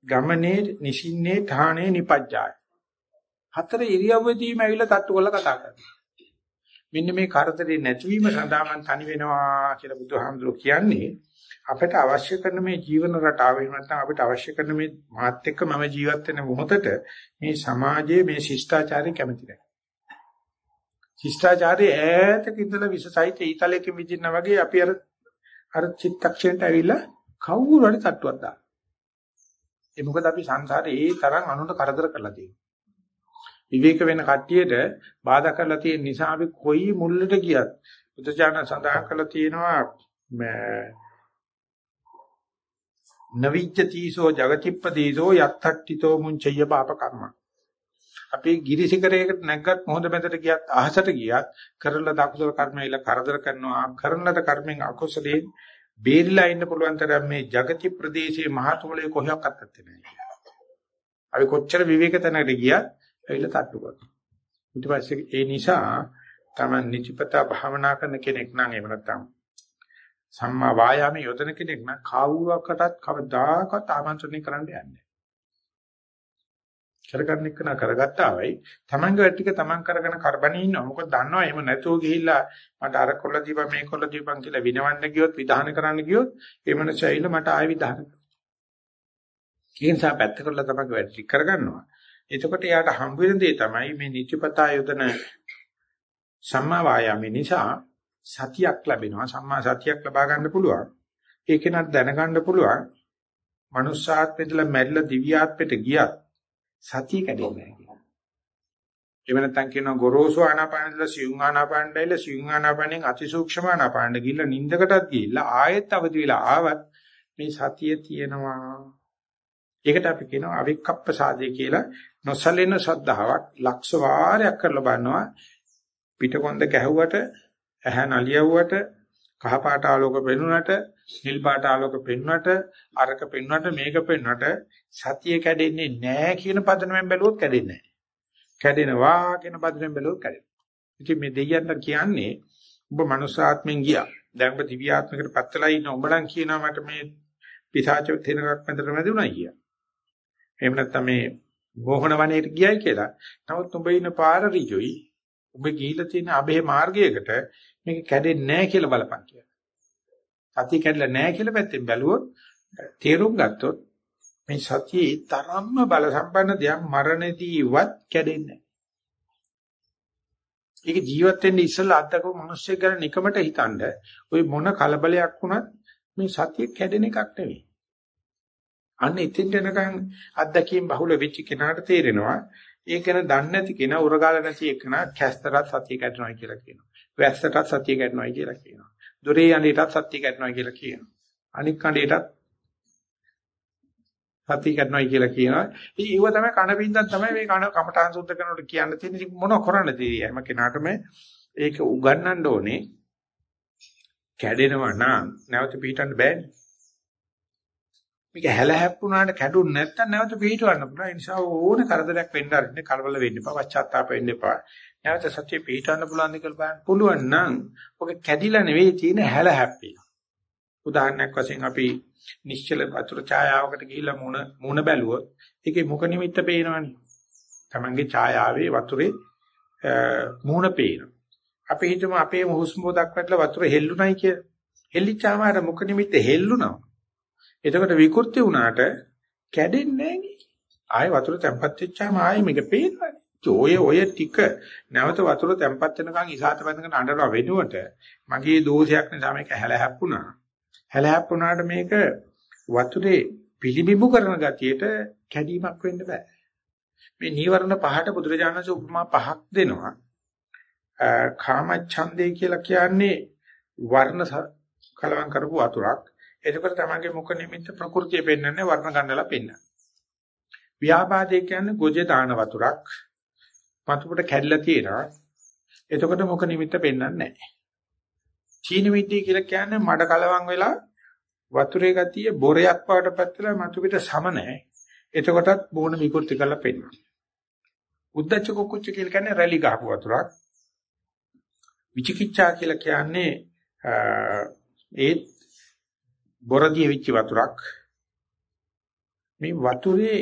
ගමනේ නිසින්නේ ඨානේ නිපජ්ජාය. හතර ඉරියව්වෙදීම ඇවිල්ලා තට්ටු කරලා කතා කරනවා. මෙන්න මේ කරදරේ නැතිවීම සඳහා මම තනි වෙනවා කියලා බුදුහාමුදුරුවෝ කියන්නේ අපිට අවශ්‍ය කරන මේ ජීවන රටාව එහෙම නැත්නම් අපිට අවශ්‍ය කරන මේ මාත් එක්ක මම ජීවත් වෙන මොහොතට මේ සමාජයේ මේ ශිෂ්ටාචාරය කැමති නැහැ. ශිෂ්ටාචාරයේ ඈතක ඉඳලා විසසයිත ඊතලයක විදින්න වගේ අපි අර අර චිත්තක්ෂණයට ඇවිල්ලා කවුරු හරි තට්ටුවක් දාන. ඒ මොකද අපි සංසාරේ ඒ තරම් අනුන්ට කරදර කරලා තියෙනවා. විවේක වෙන කට්ටියට බාධා කරලා තියෙන නිසා අපි කොයි මුල්ලට ගියත් බුදුචානන් සඳහන් කරලා තියෙනවා නවිච්ඡතිසෝ జగතිප්පදීසෝ යත්තට්ඨිතෝ මුංචය පාප කර්ම අපි ගිරිසිකරයකට නැග්ගත් මොහොත මැදට ගියත් අහසට ගියත් කරලා දකුසල කර්මයල කරදර කරනවා කරන ලද කර්මෙන් අකුසලයෙන් බේරිලා ඉන්න පුළුවන් තරම් මේ జగති ප්‍රදේශයේ මහතුලේ කොහොක්වත් නැත්තේ. අපි කොච්චර විවේක තැනකට ගියත් ඇවිල්ලා තට්ටු කරනවා. ඊට පස්සේ ඒ නිසා තමයි නිතිපතා භාවනා කරන කෙනෙක් නම් එහෙම නැත්නම් සම්මා වායාමයේ යොදන කෙනෙක් නම් කවුරකටත් කවදාකවත් ආමන්ත්‍රණය කරන්න යන්නේ කරගන්න එක නා කරගත්තාවයි තමන්ගේ වැඩ ටික තමන් කරගෙන කරබනේ ඉන්නවා. මොකද දන්නවා එහෙම නැතුව ගිහිල්ලා මට අර කොල්ල දීපන් මේ කොල්ල දීපන් කියලා විනවන්න ගියොත් විධාන කරන්න ගියොත් ඒ මනස ඇවිල්ලා මට ආයෙ විධාන කරනවා. ඒ නිසා පැත්ත කරලා තමන්ගේ වැඩ ටික කරගන්නවා. එතකොට යාට හම්බ වෙන දේ තමයි මේ නිත්‍යපතා යොදන සම්මා වායාමේ නිසා සතියක් ලැබෙනවා. සම්මා සතියක් ලබා ගන්න පුළුවන්. ඒක නත් දැනගන්න පුළුවන්. මනුස්සාත්මෙදලා මැරිලා දිව්‍යාත්මෙට ගියත් සතිය කැඩෙන්නේ නැහැ කියනවා. එහෙම නැත්නම් කියනවා ගොරෝසු ආනාපානදලා සියුම් ආනාපානදලා සියුම් ආනාපානෙන් අතිසූක්ෂම ආනාපානද ගිහිල්ලා නිින්දකටත් ගිහිල්ලා ආයෙත් අවදි වෙලා ආවත් මේ සතිය තියෙනවා. ඒකට අපි කියනවා අවික්කප්පසාදේ කියලා නොසලෙන ශ්‍රද්ධාවක් ලක්ෂ වාරයක් කරලා බලනවා පිටකොන්ද ගැහුවට ඇහැ නලියවුවට කහ පාට ආලෝක පෙනුනට නිල් පාට ආලෝක පෙනුනට අරක පෙනුනට මේක පෙනුනට සතිය කැඩෙන්නේ නැහැ කියන පදනමෙන් බැලුවොත් කැඩෙන්නේ නැහැ. කැඩෙනවා කියන පදනමෙන් බැලුවොත් කැඩෙනවා. ඉතින් මේ දෙයියන්ට කියන්නේ ඔබ මනුස්සාත්මෙන් ගියා. දැන් ඔබ දිව්‍යාත්මයකට පත්ලා ඉන්න ඔබ නම් කියනවා මට මේ පිසාච තැනකක් මැදට මැදුණා කියා. එහෙම නැත්නම් මේ මෝහන වනයේට ගියයි කියලා. නමුත් ඔබ ඉන්න පාර ඍජුයි. ඔබ ගිහිලා තියෙන අබේ මාර්ගයකට මේක කැඩෙන්නේ නැහැ කියලා බලපන් කියලා. සතිය කැඩලා නැහැ කියලා පැත්තෙන් බැලුවොත් තේරුම් ගත්තොත් මේ සතියේ තරම්ම බල සම්පන්න දෙයක් මරණදීවත් කැඩෙන්නේ නැහැ. ඒක ජීවත් වෙන්න ඉස්සෙල්ලා අත්දකපු මිනිස්සෙක් ගැන නිකමට හිතනද ওই මොන කලබලයක් වුණත් මේ සතිය කැඩෙන එකක් නෙවෙයි. අන්න එතෙන්ට යනකම් අත්දැකීම් බහුල වෙච්ච කෙනාට තේරෙනවා ඒක ගැන දන්නේ නැති කෙනා උරගාල නැති එකනා කැස්තරත් සතිය කැඩනවා කියලා කියනවා. වැස්සටත් සතිය කැඩනවා කියලා කියනවා. දොරේ යන්නේටත් සතිය කැඩනවා කියලා කියනවා. අනික් කණ්ඩේටත් සතිය කැඩනවා කියලා කියනවා. ඉතින් ඒව තමයි කන බින්දන් තමයි මේ කන කමඨාන් සුද්ධ කරනකොට කියන්න තියෙන්නේ. ඉතින් මොනව කරන්නද හැම කෙනාටම ඒක උගන්වන්න ඕනේ. කැඩෙනවා නම් නැවත පිටින්න බෑනේ. මේක හැල හැප්පුණාට කැඩුන්නේ නැත්නම් නැවත පිටවන්න පුළුවන්. ඒ නිසා ඕන කරදරයක් වෙන්න අරින්න කලබල වෙන්න එපා. පශ්චාත්තාප වෙන්න එපා. නැවත සත්‍ය පිටවන්න පුළුවන් දෙයක් බලන්න. පුළුවන් නම් ඔක කැඩිලා නෙවෙයි තියෙන හැල හැප්පෙන. උදාහරණයක් වශයෙන් අපි නිශ්චල වතුර ඡායාවකට ගිහිල්ලා මුණ මුණ බැලුවොත් ඒකේ මුඛ නිමිත්ත පේනවනේ. Tamange ඡායාවේ වතුරේ මුණ පේනවා. අපි හිතමු අපේ හුස්ම පොදක් වැටලා වතුර හෙල්ලුණයි කියලා. හෙල්ලිච්චාම අර මුඛ නිමිත්ත හෙල්ලුණා. එතකොට විකෘති වුණාට කැඩෙන්නේ නැහැ ආයේ වතුර තැම්පත් වෙච්චාම ආයේ මේක පේනවනේ. ඔය ඔය ටික නැවත වතුර තැම්පත් වෙනකන් ඉසాత බඳගෙන අඬනවා වෙනුවට මගේ දෝෂයක් නිසා මේක හැල හැප්පුණා. හැල හැප්පුණාට මේක වතුරේ පිළිඹු කරන ගතියට කැඩීමක් වෙන්න බෑ. මේ නීවරණ පහට බුදුරජාණන්සේ උපමා පහක් දෙනවා. කාමච්ඡන්දේ කියලා කියන්නේ වර්ණ කලවම් කරපු වතුරක්. එතකොට තමන්ගේ මුඛ නිමිත්ත ප්‍රകൃතිය පෙන්වන්නේ වර්ණ ගන්නලා පෙන්වන. ව්‍යාපාදේ කියන්නේ ගොජේ දාන වතුරක්. මතුපට කැඩලා තියෙනවා. එතකොට මුඛ නිමිත්ත පෙන්වන්නේ නැහැ. චීන මිද්දේ කියලා කියන්නේ මඩ කලවම් වෙලා වතුරේ ගතිය බොරයක් වඩ පැත්තලා මතු පිට සම නැහැ. එතකොටත් බොහොම විකෘති කරලා පෙන්වනවා. උද්දච්ච කුක්කුච්ච කියලා කියන්නේ රැලි ගහපු වතුරක්. විචිකිච්ඡා කියලා කියන්නේ ඒ බොරදිය වෙච්ච වතුරක්. මේ වතුරේ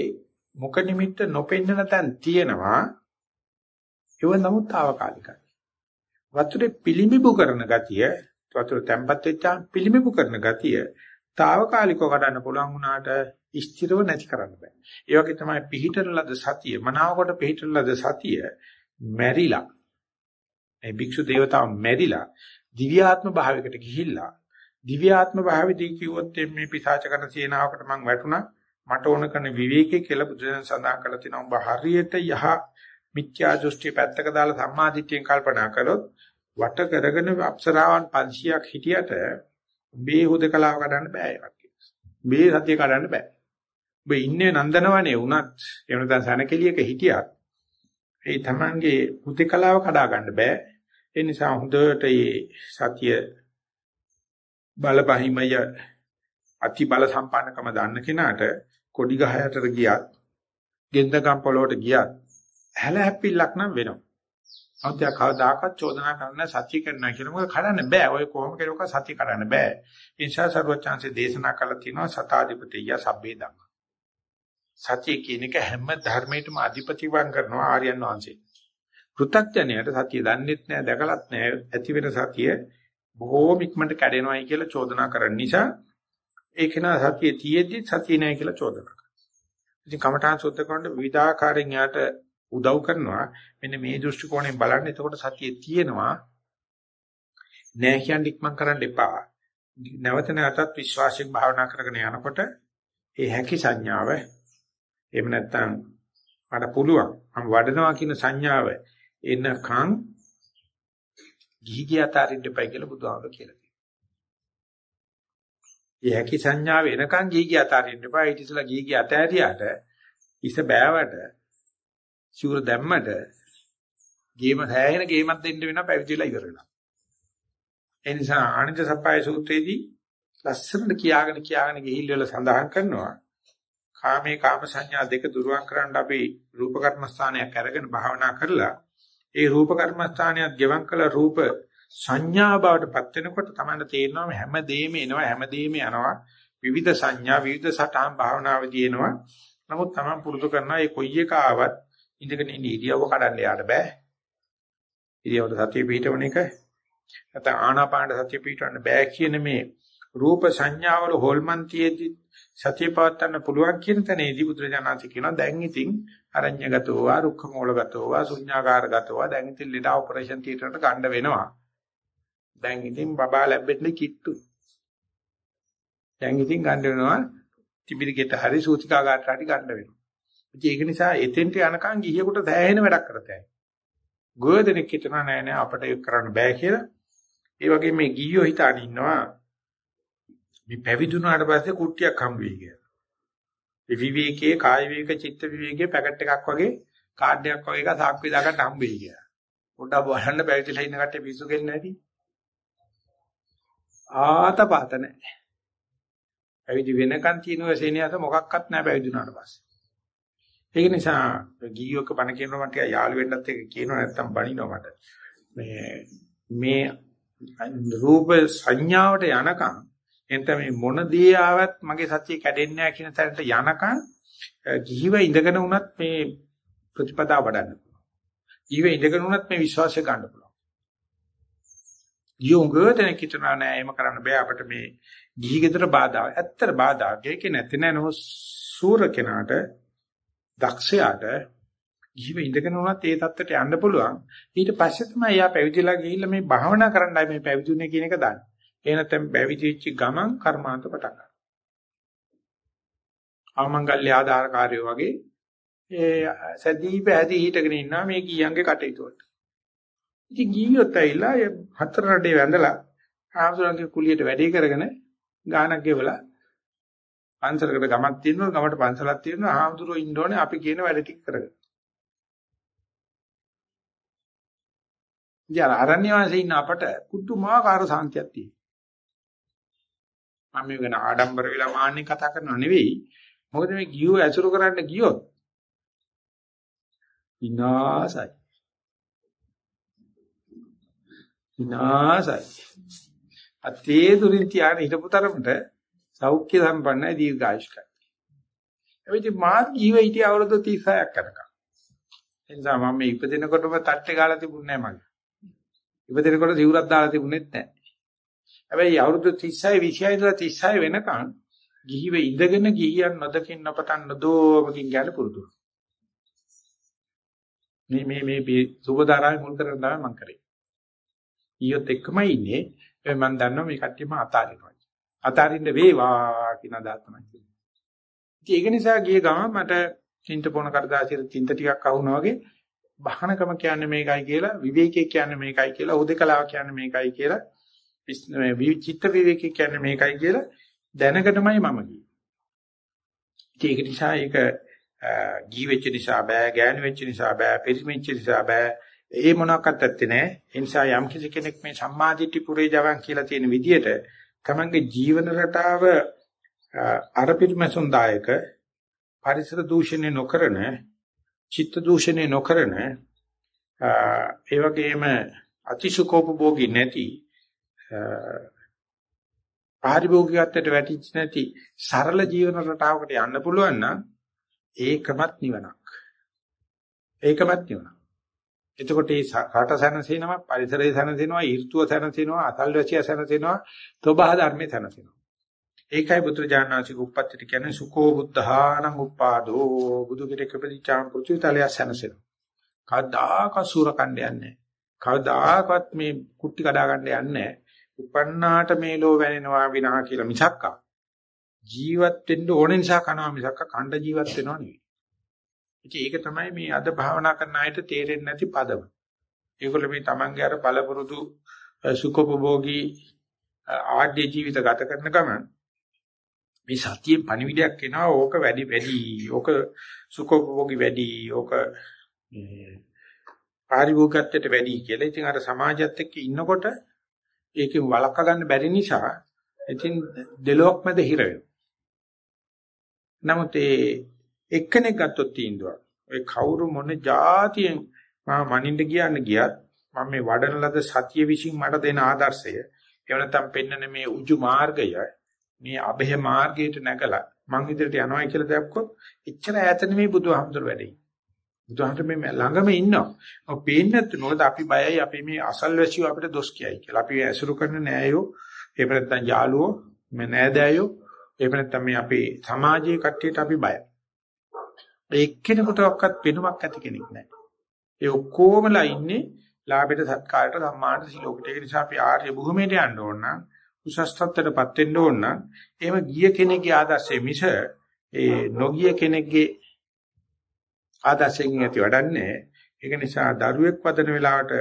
මුඛ නිමිත්ත නොපෙන්නන තැන් තියෙනවා. ඒව නමුත් తాවකාලිකයි. වතුරේ පිළිඹු කරන ගතිය වතුර තැම්පත් වෙච්චාම පිළිඹු කරන ගතිය తాවකාලිකව කඩන්න පුළුවන් වුණාට ස්ථිරව නැති කරන්න බෑ. ඒ වගේ තමයි පිහිටන ලද සතිය මනාවකට පිහිටන ලද සතිය මැරිලා. මේ භික්ෂු දේවතාව මැරිලා දිව්‍යාත්ම භාවයකට ගිහිල්ලා දිව්‍යාත්ම භාවෙදී කිව්වොත් මේ පිසාච කරන සේනාවකට මං වැටුණා මට ඕන කරන විවේකයේ කියලා බුදුසසුන සඳහන් කරලා තිනවා ඔබ හරියට යහ මිත්‍යා දෘෂ්ටි පැත්තක දාලා සම්මාදිට්ඨියෙන් කල්පනා කරොත් වට කරගෙන අප්සරාවන් 500ක් හිටියට මේ හුදකලාව කඩන්න බෑ ඒවත්. මේ සතිය කඩන්න බෑ. ඔබ ඉන්නේ නන්දනවනේ වුණත් එහෙම නැත්නම් සනකෙලියක හිටියත් ඒ තමන්ගේ හුදකලාව කඩා ගන්න බෑ. ඒ නිසා හොඳට මේ සතිය බලපහිමය අති බල සම්පන්නකම දන්න කෙනාට කොඩි ගහ යටට ගියත් ගෙන්දගම් පොළොවට ගියත් හැල හැප්පිල්ලක් නම් වෙනවා. අවත්‍ය කවදාකවත් චෝදනා කරන්න සත්‍ය කරනවා කියලා මොකද කඩන්න බෑ. ඔය කොහොම කෙරුවක සත්‍ය කරන්න බෑ. ඒ නිසා සර්වචාන්සේ දේශනා කළා තියෙනවා සතාධිපතිය සබ්බේ ධම්ම. සත්‍ය කියන එක හැම ධර්මයකටම අධිපතිවන් කරනවා ආර්යයන් වහන්සේ. පෘථග්ජනයට සත්‍ය දන්නෙත් නෑ දැකලත් නෑ ඇති වෙන සත්‍ය බොහෝම ඉක්මනට කැඩෙනවායි කියලා චෝදනා කරන නිසා ඒක නා සත්‍ය තියෙද්දි සත්‍ය නෑ කියලා චෝදනා කරනවා. ඉතින් කමඨාන් සුද්ධ කරනකොට විවිධාකාරයෙන් යාට උදව් කරනවා. මෙන්න මේ දෘෂ්ටි කෝණයෙන් බලන්න එතකොට සතියේ තියෙනවා. නෑ කියන්නේ ඉක්මන් කරන්න එපා. නැවත නැවතත් විශ්වාසයෙන් භාවනා කරගෙන යනකොට ඒ හැකි සංඥාව එහෙම නැත්නම් මට පුළුවන් මම වඩනවා කියන සංඥාව එනකන් ගිහි ගියතරින් දෙපයි කියලා බුදුහාමර කියලා තියෙනවා. ඒ හැකි සංඥාව එනකන් ගිහි ගියතරින් දෙපයි ඊට ඉස්සලා ගිහි ගිය අතෑරියාට ඉස බෑවට සිවුර දැම්මට ගේම හැයෙන ගේමක් දෙන්න වෙනවා පැවිදිලා ඉවර වෙනවා. ඒ නිසා ආනන්ද සප්පයි සූත්‍රයේදී ලස්සනට කියාගෙන කියාගෙන ගිහිල් වල සඳහන් කරනවා කාමේ කාම සංඥා දෙක දුරුවන් කරන්න අපි රූප කර්මස්ථානයක් අරගෙන භාවනා කරලා ඒ රූප කර්මස්ථානයත් ගෙවන් කළ රූප සංඥා බවට පත් වෙනකොට තමයි තේරෙනවා හැමදේම එනවා හැමදේම යනවා. විවිධ සංඥා විවිධ සටහන් භාවනාවේදී එනවා නමුත් Taman පුරුදු කරනවා ඒ කොයි එක ආවත් ඉඳගෙන ඉන්න ඉරියව්ව කඩන්න යාට බෑ. ඉරියව්වට සතිය පිටවන එක. නැත්නම් ආනාපාන සතිය පිටවන්න බෑ කියන මේ රූප සංඥාවල හොල්මන් තියේදී සතිය පවත්වන්න පුළුවන් කියන තැනේදී බුදුරජාණන්සේ කියනවා දැන් ඉතින් අරඤ්‍යගතෝ වා රුක්ඛ මූලගතෝ වා ශුඤ්ඤාකාරගතෝ වා දැන් ඉතින් ලීඩ ඔපරේෂන් තියටරට ගන්න වෙනවා. දැන් ඉතින් බබා ලැබෙන්නේ කිට්ටු. දැන් ඉතින් ගන්න වෙනවා තිබිරිගෙට හරි සූතිකාගාරට හරි ගන්න වෙනවා. ඒක නිසා එතෙන්ට යනකම් ගිහියෙකුට දැහැහෙන වැඩක් කරතයි. ගොයදෙනෙක් හිටනා නෑ නෑ අපිට ඒක කරන්න බෑ කියලා. ඒ වගේ මේ ගිහියෝ හිතාන ඉන්නවා මේ පැවිදුණාට පස්සේ කුට්ටියක් හම්බ වෙයි කියලා. ඒ විවේකයේ කාය විවේක චිත්ත විවේකයේ පැකට් එකක් වගේ කාඩ් එකක් වගේ එක සාක්කුවේ දාගන්න හම්බ වෙයි කියලා. පොඩ්ඩක් බලන්න පැවිදිලා ඉන්න කට්ටිය පිස්සු කෙන්නේ නැති. ආතපත නැහැ. පැවිදි වෙනකන් තියෙන ඔය සේනියස මොකක්වත් නැහැ පැවිදුණාට පස්සේ. ඒක නිසා ගියෝක බණ කියනවා මට යාළු වෙන්නත් එක කියනවා නැත්තම් බනිනවා මට. මේ මේ රූප සංඥාවට යනකම් එතන මේ මොන දේ ආවත් මගේ සත්‍ය කැඩෙන්නේ නැහැ කියන තැනට යනකම් ජීව ඉඳගෙන උනත් මේ ප්‍රතිපදාව වඩන්න පුළුවන්. ජීව ඉඳගෙන උනත් මේ විශ්වාසය ගන්න පුළුවන්. යෝගයෙන් කිතනා නෑ එහෙම කරන්න බෑ අපිට මේ ගිහි ගෙදර බාධා. ඇත්තට බාධා. ඒක නැති නෑ නෝ සූර කෙනාට දක්ෂයාට ජීව ඉඳගෙන උනත් ඒ தත්තට යන්න පුළුවන්. ඊට පස්සේ තමයි යා පැවිදිලා ගිහිල්ලා මේ භාවනා කරන්නයි මේ පැවිදුනේ කියන එක දන්නේ. ඒ නැත්නම් පැවිදිච්ච ගමන් කර්මාන්ත පටන් ගන්නවා. ආමංගල්‍ය ආධාරකාරයෝ වගේ ඒ සැදී පැහැදී හිටගෙන ඉන්නවා මේ ගියන්ගේ කටයුතු වලට. ඉතින් ගියොත් ඇවිල්ලා හතර රඩේ වැඳලා ආමසුරන්ගේ කුලියට වැඩේ කරගෙන ගානක් ගෙවලා පන්සලකට ගමක් තියෙනවා ගමට පන්සලක් තියෙනවා ආමතුරෝ ඉන්න ඕනේ අපි කියන වැඩ ටික කරගෙන. ඉතින් අරණ්‍ය වාසී ඉන්න අපට පුදුමාකාර සාන්තියක් තියෙනවා. මම මේ ගැන ආඩම්බර වෙලා මාන්නේ කතා කරනව නෙවෙයි. මොකද මේ ගියෝ ඇසුරු කරන්න ගියොත් විනාසයි. විනාසයි. අතේ දුරින් තියාගෙන හිටපු තරමට සෞඛ්‍ය සම්පන්නයි දීර්ඝායුෂ්කයි. එවිට මාත් ජීව හිටිය අවුරුදු 36ක් කරකම්. එනිසා මම මේ ඉපදෙනකොටම තට්ටේ ගාලා තිබුණේ නැහැ මගේ. ඉපදෙනකොට සිවුරක් දාලා තිබුණෙත් නැහැ. හැබැයි අවුරුදු 36 26 ඉඳලා 36 වෙනකන් ගිහිව ඉඳගෙන ගිහියන් නොදකින් නොපතන් නොදෝමකින් ගැල පුරුදු. මේ මේ මේ සුබදාරාවේ මුල් කරගෙන තමයි මම කරේ. ඊයොත් එක්කමයි ඉන්නේ. මම දන්නවා මේ කට්ටියම අතාරිනවා. අතාරින්න වේවා කියන අදහස තමයි තියෙන්නේ. ඒක නිසා ගිය ගම මට චින්ත පොණ කරදාසිර චින්ත ටිකක් අහුණා වගේ බහනකම කියන්නේ මේකයි කියලා විවේකයේ කියන්නේ මේකයි කියලා උදේකලාව කියන්නේ මේකයි කියලා මේ චිත්ත විවේකයේ කියන්නේ මේකයි කියලා දැනගෙනමයි මම ගියේ. ඒක නිසා ඒක ගී වෙච්ච නිසා බෑ, ගෑනු වෙච්ච නිසා බෑ, පිරිමිච්ච නිසා බෑ. ඒ මොනවාක්වත් ඇත්තේ නෑ. ඒ නිසා යම් කිසි කෙනෙක් මේ සම්මාදිට්ඨි පුරේ ජවන් කියලා තියෙන විදිහට තමන්ගේ ජීවන රටාව අර පිරිමසුන් දායක පරිසර දූෂණය නොකරන, චිත්ත දූෂණය නොකරන ඒ වගේම අතිසුකෝපභෝගී නැති පාරිභෝගිකත්වයට වැටිච්ච නැති සරල ජීවන රටාවකට යන්න පුළුවන් නම් ඒකමත් නිවනක්. ඒකමත් නිවනක්. එතකොට මේ රට සැනසෙනවා, පරිසරය සැනසෙනවා, ඍතුව සැනසෙනවා, අතල්වැසිය සැනසෙනවා, තෝබහ ධර්මයේ සැනසෙනවා. ඒකයි බුදුරජාණන්සේක උප්පත්තිට කියන්නේ සුකෝ බුද්ධානං උපාදෝ බුදු කෙරෙක ප්‍රතිචාර පෘථිවිතලය සැනසෙනවා. කවදාක සූර කණ්ඩ යන්නේ කවදාකවත් මේ කුට්ටි කඩා ගන්න යන්නේ උපන්නාට මේ ලෝ වැනෙනවා විනා කියලා මිසක්කා ජීවත් වෙන්න ඕන නිසා කනවා මිසක්ක කණ්ඩ ජීවත් වෙනව නෙවෙයි. ඉතින් ඒක තමයි මේ අද භාවනා කරන අයට තේරෙන්නේ නැති පදම. ඒගොල්ලෝ මේ Tamange අර පළපුරුදු සුඛෝපභෝගී ආඩ්‍ය ජීවිත ගත කරන ගමන් මේ සතියේ පණිවිඩයක් එනවා ඕක වැඩි වැඩි ඕක සුඛෝපභෝගී වැඩි ඕක පාරිභෝගිකත්වයට වැඩි කියලා. ඉතින් අර සමාජයත් එක්ක ඉන්නකොට ඒකෙන් වළක්වා ගන්න බැරි නිසා ඉතින් දෙලොක් මැද හිර වෙනවා. නමුත් ඒ එක්කෙනෙක් ගත්තොත් තීන්දුවක්. ඔය කවුරු මොන જાතියෙන් මම මනින්න කියන්න ගියත් මම මේ වඩන ලද සතිය විසින් මට දෙන ආදර්ශය එහෙම නැත්නම් පෙන්වන මේ උජු මාර්ගය මේ අභය මාර්ගයට නැගලා මං ඉදිරියට යනවා කියලා දැක්කොත් එච්චර ඈත නෙමෙයි බුදුහාමුදුර වැඩේ. බුදුහාමර මේ ළඟම ඉන්නවා. ඔය පේන්නේ නැත්නම් මොකද අපි බයයි අපි මේ අසල්වැසියෝ අපිට දොස් කියයි කියලා. අපි ඇසුරු කරන නෑයෝ එහෙම නැත්නම් යාළුවෝ මේ නෑදෑයෝ එහෙම නැත්නම් මේ අපේ සමාජයේ කට්ටියට අපි බයයි. එක්කෙනෙකුටවත් වෙනුමක් ඇති කෙනෙක් නැහැ. ඒ ඔක්කොමලා ඉන්නේ ලාභයට සත්කාරයට සම්මානට සිලෝකට. ඒ නිසා අපි ආර්ය භූමියට යන්න ඕන නම් උසස් තත්ත්වයටපත් වෙන්න ඕන නම් එහෙම ගිය කෙනෙක්ගේ ආදර්ශය මිස ඒ නොගිය කෙනෙක්ගේ ආදර්ශයෙන් ඇති වැඩන්නේ. ඒක නිසා දරුවෙක් වදන වෙලාවට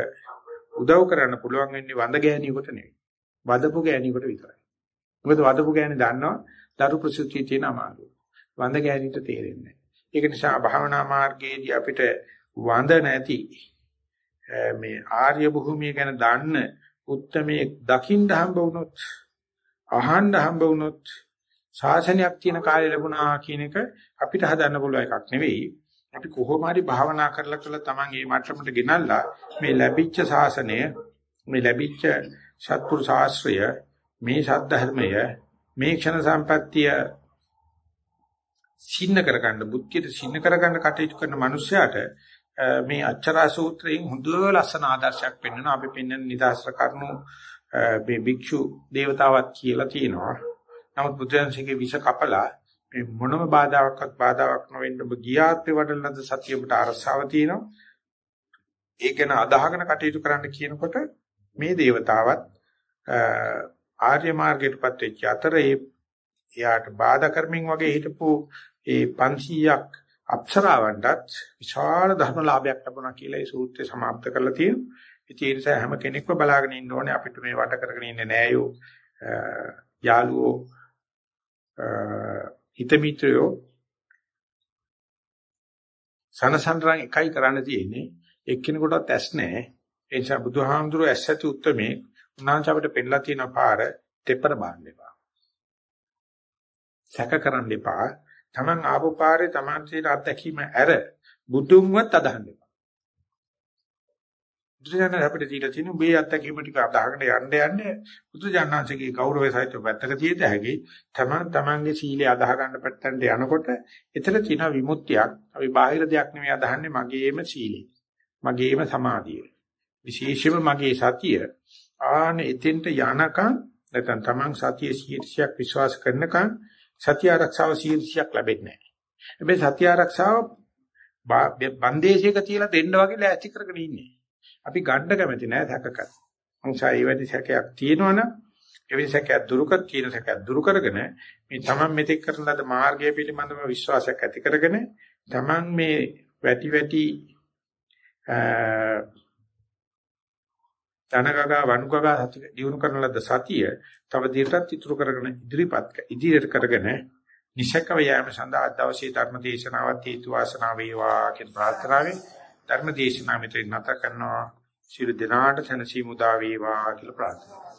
උදව් කරන්න පුළුවන් වෙන්නේ වඳ ගෑණියෙකුට නෙවෙයි. වදපු ගෑණියෙකුට විතරයි. මොකද වදපු ගෑණි දන්නවා දරු ප්‍රසූතිය තියෙන අමාරුව. වඳ ගෑණිට තේරෙන්නේ නැහැ. ඒක නිසා භාවනා මාර්ගයේදී අපිට වඳ නැති මේ ආර්ය භූමිය ගැන දන්න උත්මයේ දකින්න හම්බ වුණොත් අහන්න හම්බ වුණොත් ශාසනයක් තියෙන කාලය ලැබුණා කියන එක අපිට හදන්න පුළුවන් එකක් නෙවෙයි අපි කොහොම හරි භාවනා කරලා කළා තමන් මේ මට්ටමට ගෙනල්ලා මේ ලැබිච්ච ශාසනය මේ ලැබිච්ච සත්පුරු ශාස්ත්‍රය මේ සද්ධර්මය මේ ක්ෂණ සම්පත්තිය සින්න කරගන්න බුද්ධියට සින්න කරගන්න කටයුතු කරන මනුස්සයාට මේ අච්චරා සූත්‍රයෙන් හොඳ ලස්සන ආදර්ශයක් පෙන්වනවා. අපි පෙන්වන නිදාස්ත්‍ර කරුණු මේ භික්ෂු දේවතාවක් කියලා තියෙනවා. නමුත් බුදුන්සේගේ විෂ කපලා මේ මොනම බාධාවක්වත් බාධාවක් නොවෙන්න ඔබ ගියාත් වඩන ලද සතිය ඔබට අරසාව තියෙනවා. ඒක ගැන අදහගෙන කටයුතු කරන්න කියනකොට මේ దేవතාවත් ආර්ය මාර්ගයටපත් වෙච්ච අතරේ එයාට බාධා කර්මෙන් වගේ හිටපු ඒ 500ක් අප්සරාවන්ටත් විශාල ධර්මලාභයක් ලැබුණා කියලා ඒ සූත්‍රය સમાપ્ત කරලා තියෙනවා. ඉතින් ඒ නිසා හැම කෙනෙක්ම බලාගෙන ඉන්න ඕනේ අපිට මේ වට කරගෙන ඉන්නේ නෑයෝ යාළුවෝ හිතමිත්‍රයෝ සනසන්රන් එකයි කරන්න තියෙන්නේ. එක්කිනෙකුටත් ඇස් නැහැ. ඒ නිසා බුදුහාමුදුරුවෝ ඇස් ඇති උත්මේ උන්වහන්සේ අපිට පෙන්නලා තියෙන පාර දෙපර බාන්න එපා. සැක කරන්න එපා. Taman ආපු පාරේ Taman තියෙන අත්දැකීම ඇර. බුදුන්වත් අදහන්න එපා. බුදුජානක අපිට දීලා තියෙන මේ අත්දැකීම ටික අදහගෙන යන්න යන්න බුදුජානනාංශගේ ගෞරවය සහිත පැත්තක තියෙද හැකි. තමන් තමන්ගේ සීලය අදාහ ගන්න පැත්තට යනකොට එතන තියෙන විමුක්තියක්. අපි බාහිර දෙයක් නෙමෙයි අදහන්නේ මගේම සීලය. මගේම සමාධිය. විශේෂයෙන්ම මගේ සතිය. ආන එතෙන්ට යනකම් නැත්නම් තමන් සතිය 100ක් විශ්වාස කරනකම් සතිය ආරක්ෂාව 100ක් ලැබෙන්නේ නැහැ. හැබැයි සතිය ආරක්ෂාව බන්දේශයක තියලා දෙන්න වගේ ලෑස්ති කරගෙන ඉන්නේ. අපි ගන්න කැමති නෑ සැකකත්. අංශා ඒ වැඩි සැකයක් තියෙනවනම් එවැනි සැකයක් දුරු කර කියන සැකයක් දුරු කරගෙන මේ තමන් මෙතෙක් කරන ලද මාර්ගය පිළිබඳව විශ්වාසයක් ඇති කරගෙන තමන් මේ වැටි වැටි තනගගා වණුගගා සති දිනු කරන ලද සතිය තව දියටත් ඉතුරු කරගෙන ඉදිරිපත් ඉදිරියට කරගෙන නිසකව යාම සඳහා දවසේ ධර්ම දේශනාවත් හේතු වාසනා වේවා කියන ප්‍රාර්ථනාවෙන් ධර්ම දේශනාව මෙතන නැත කරනවා. ශිරු දිනාට සනසි මුදා වේවා කියලා ප්‍රාර්ථනා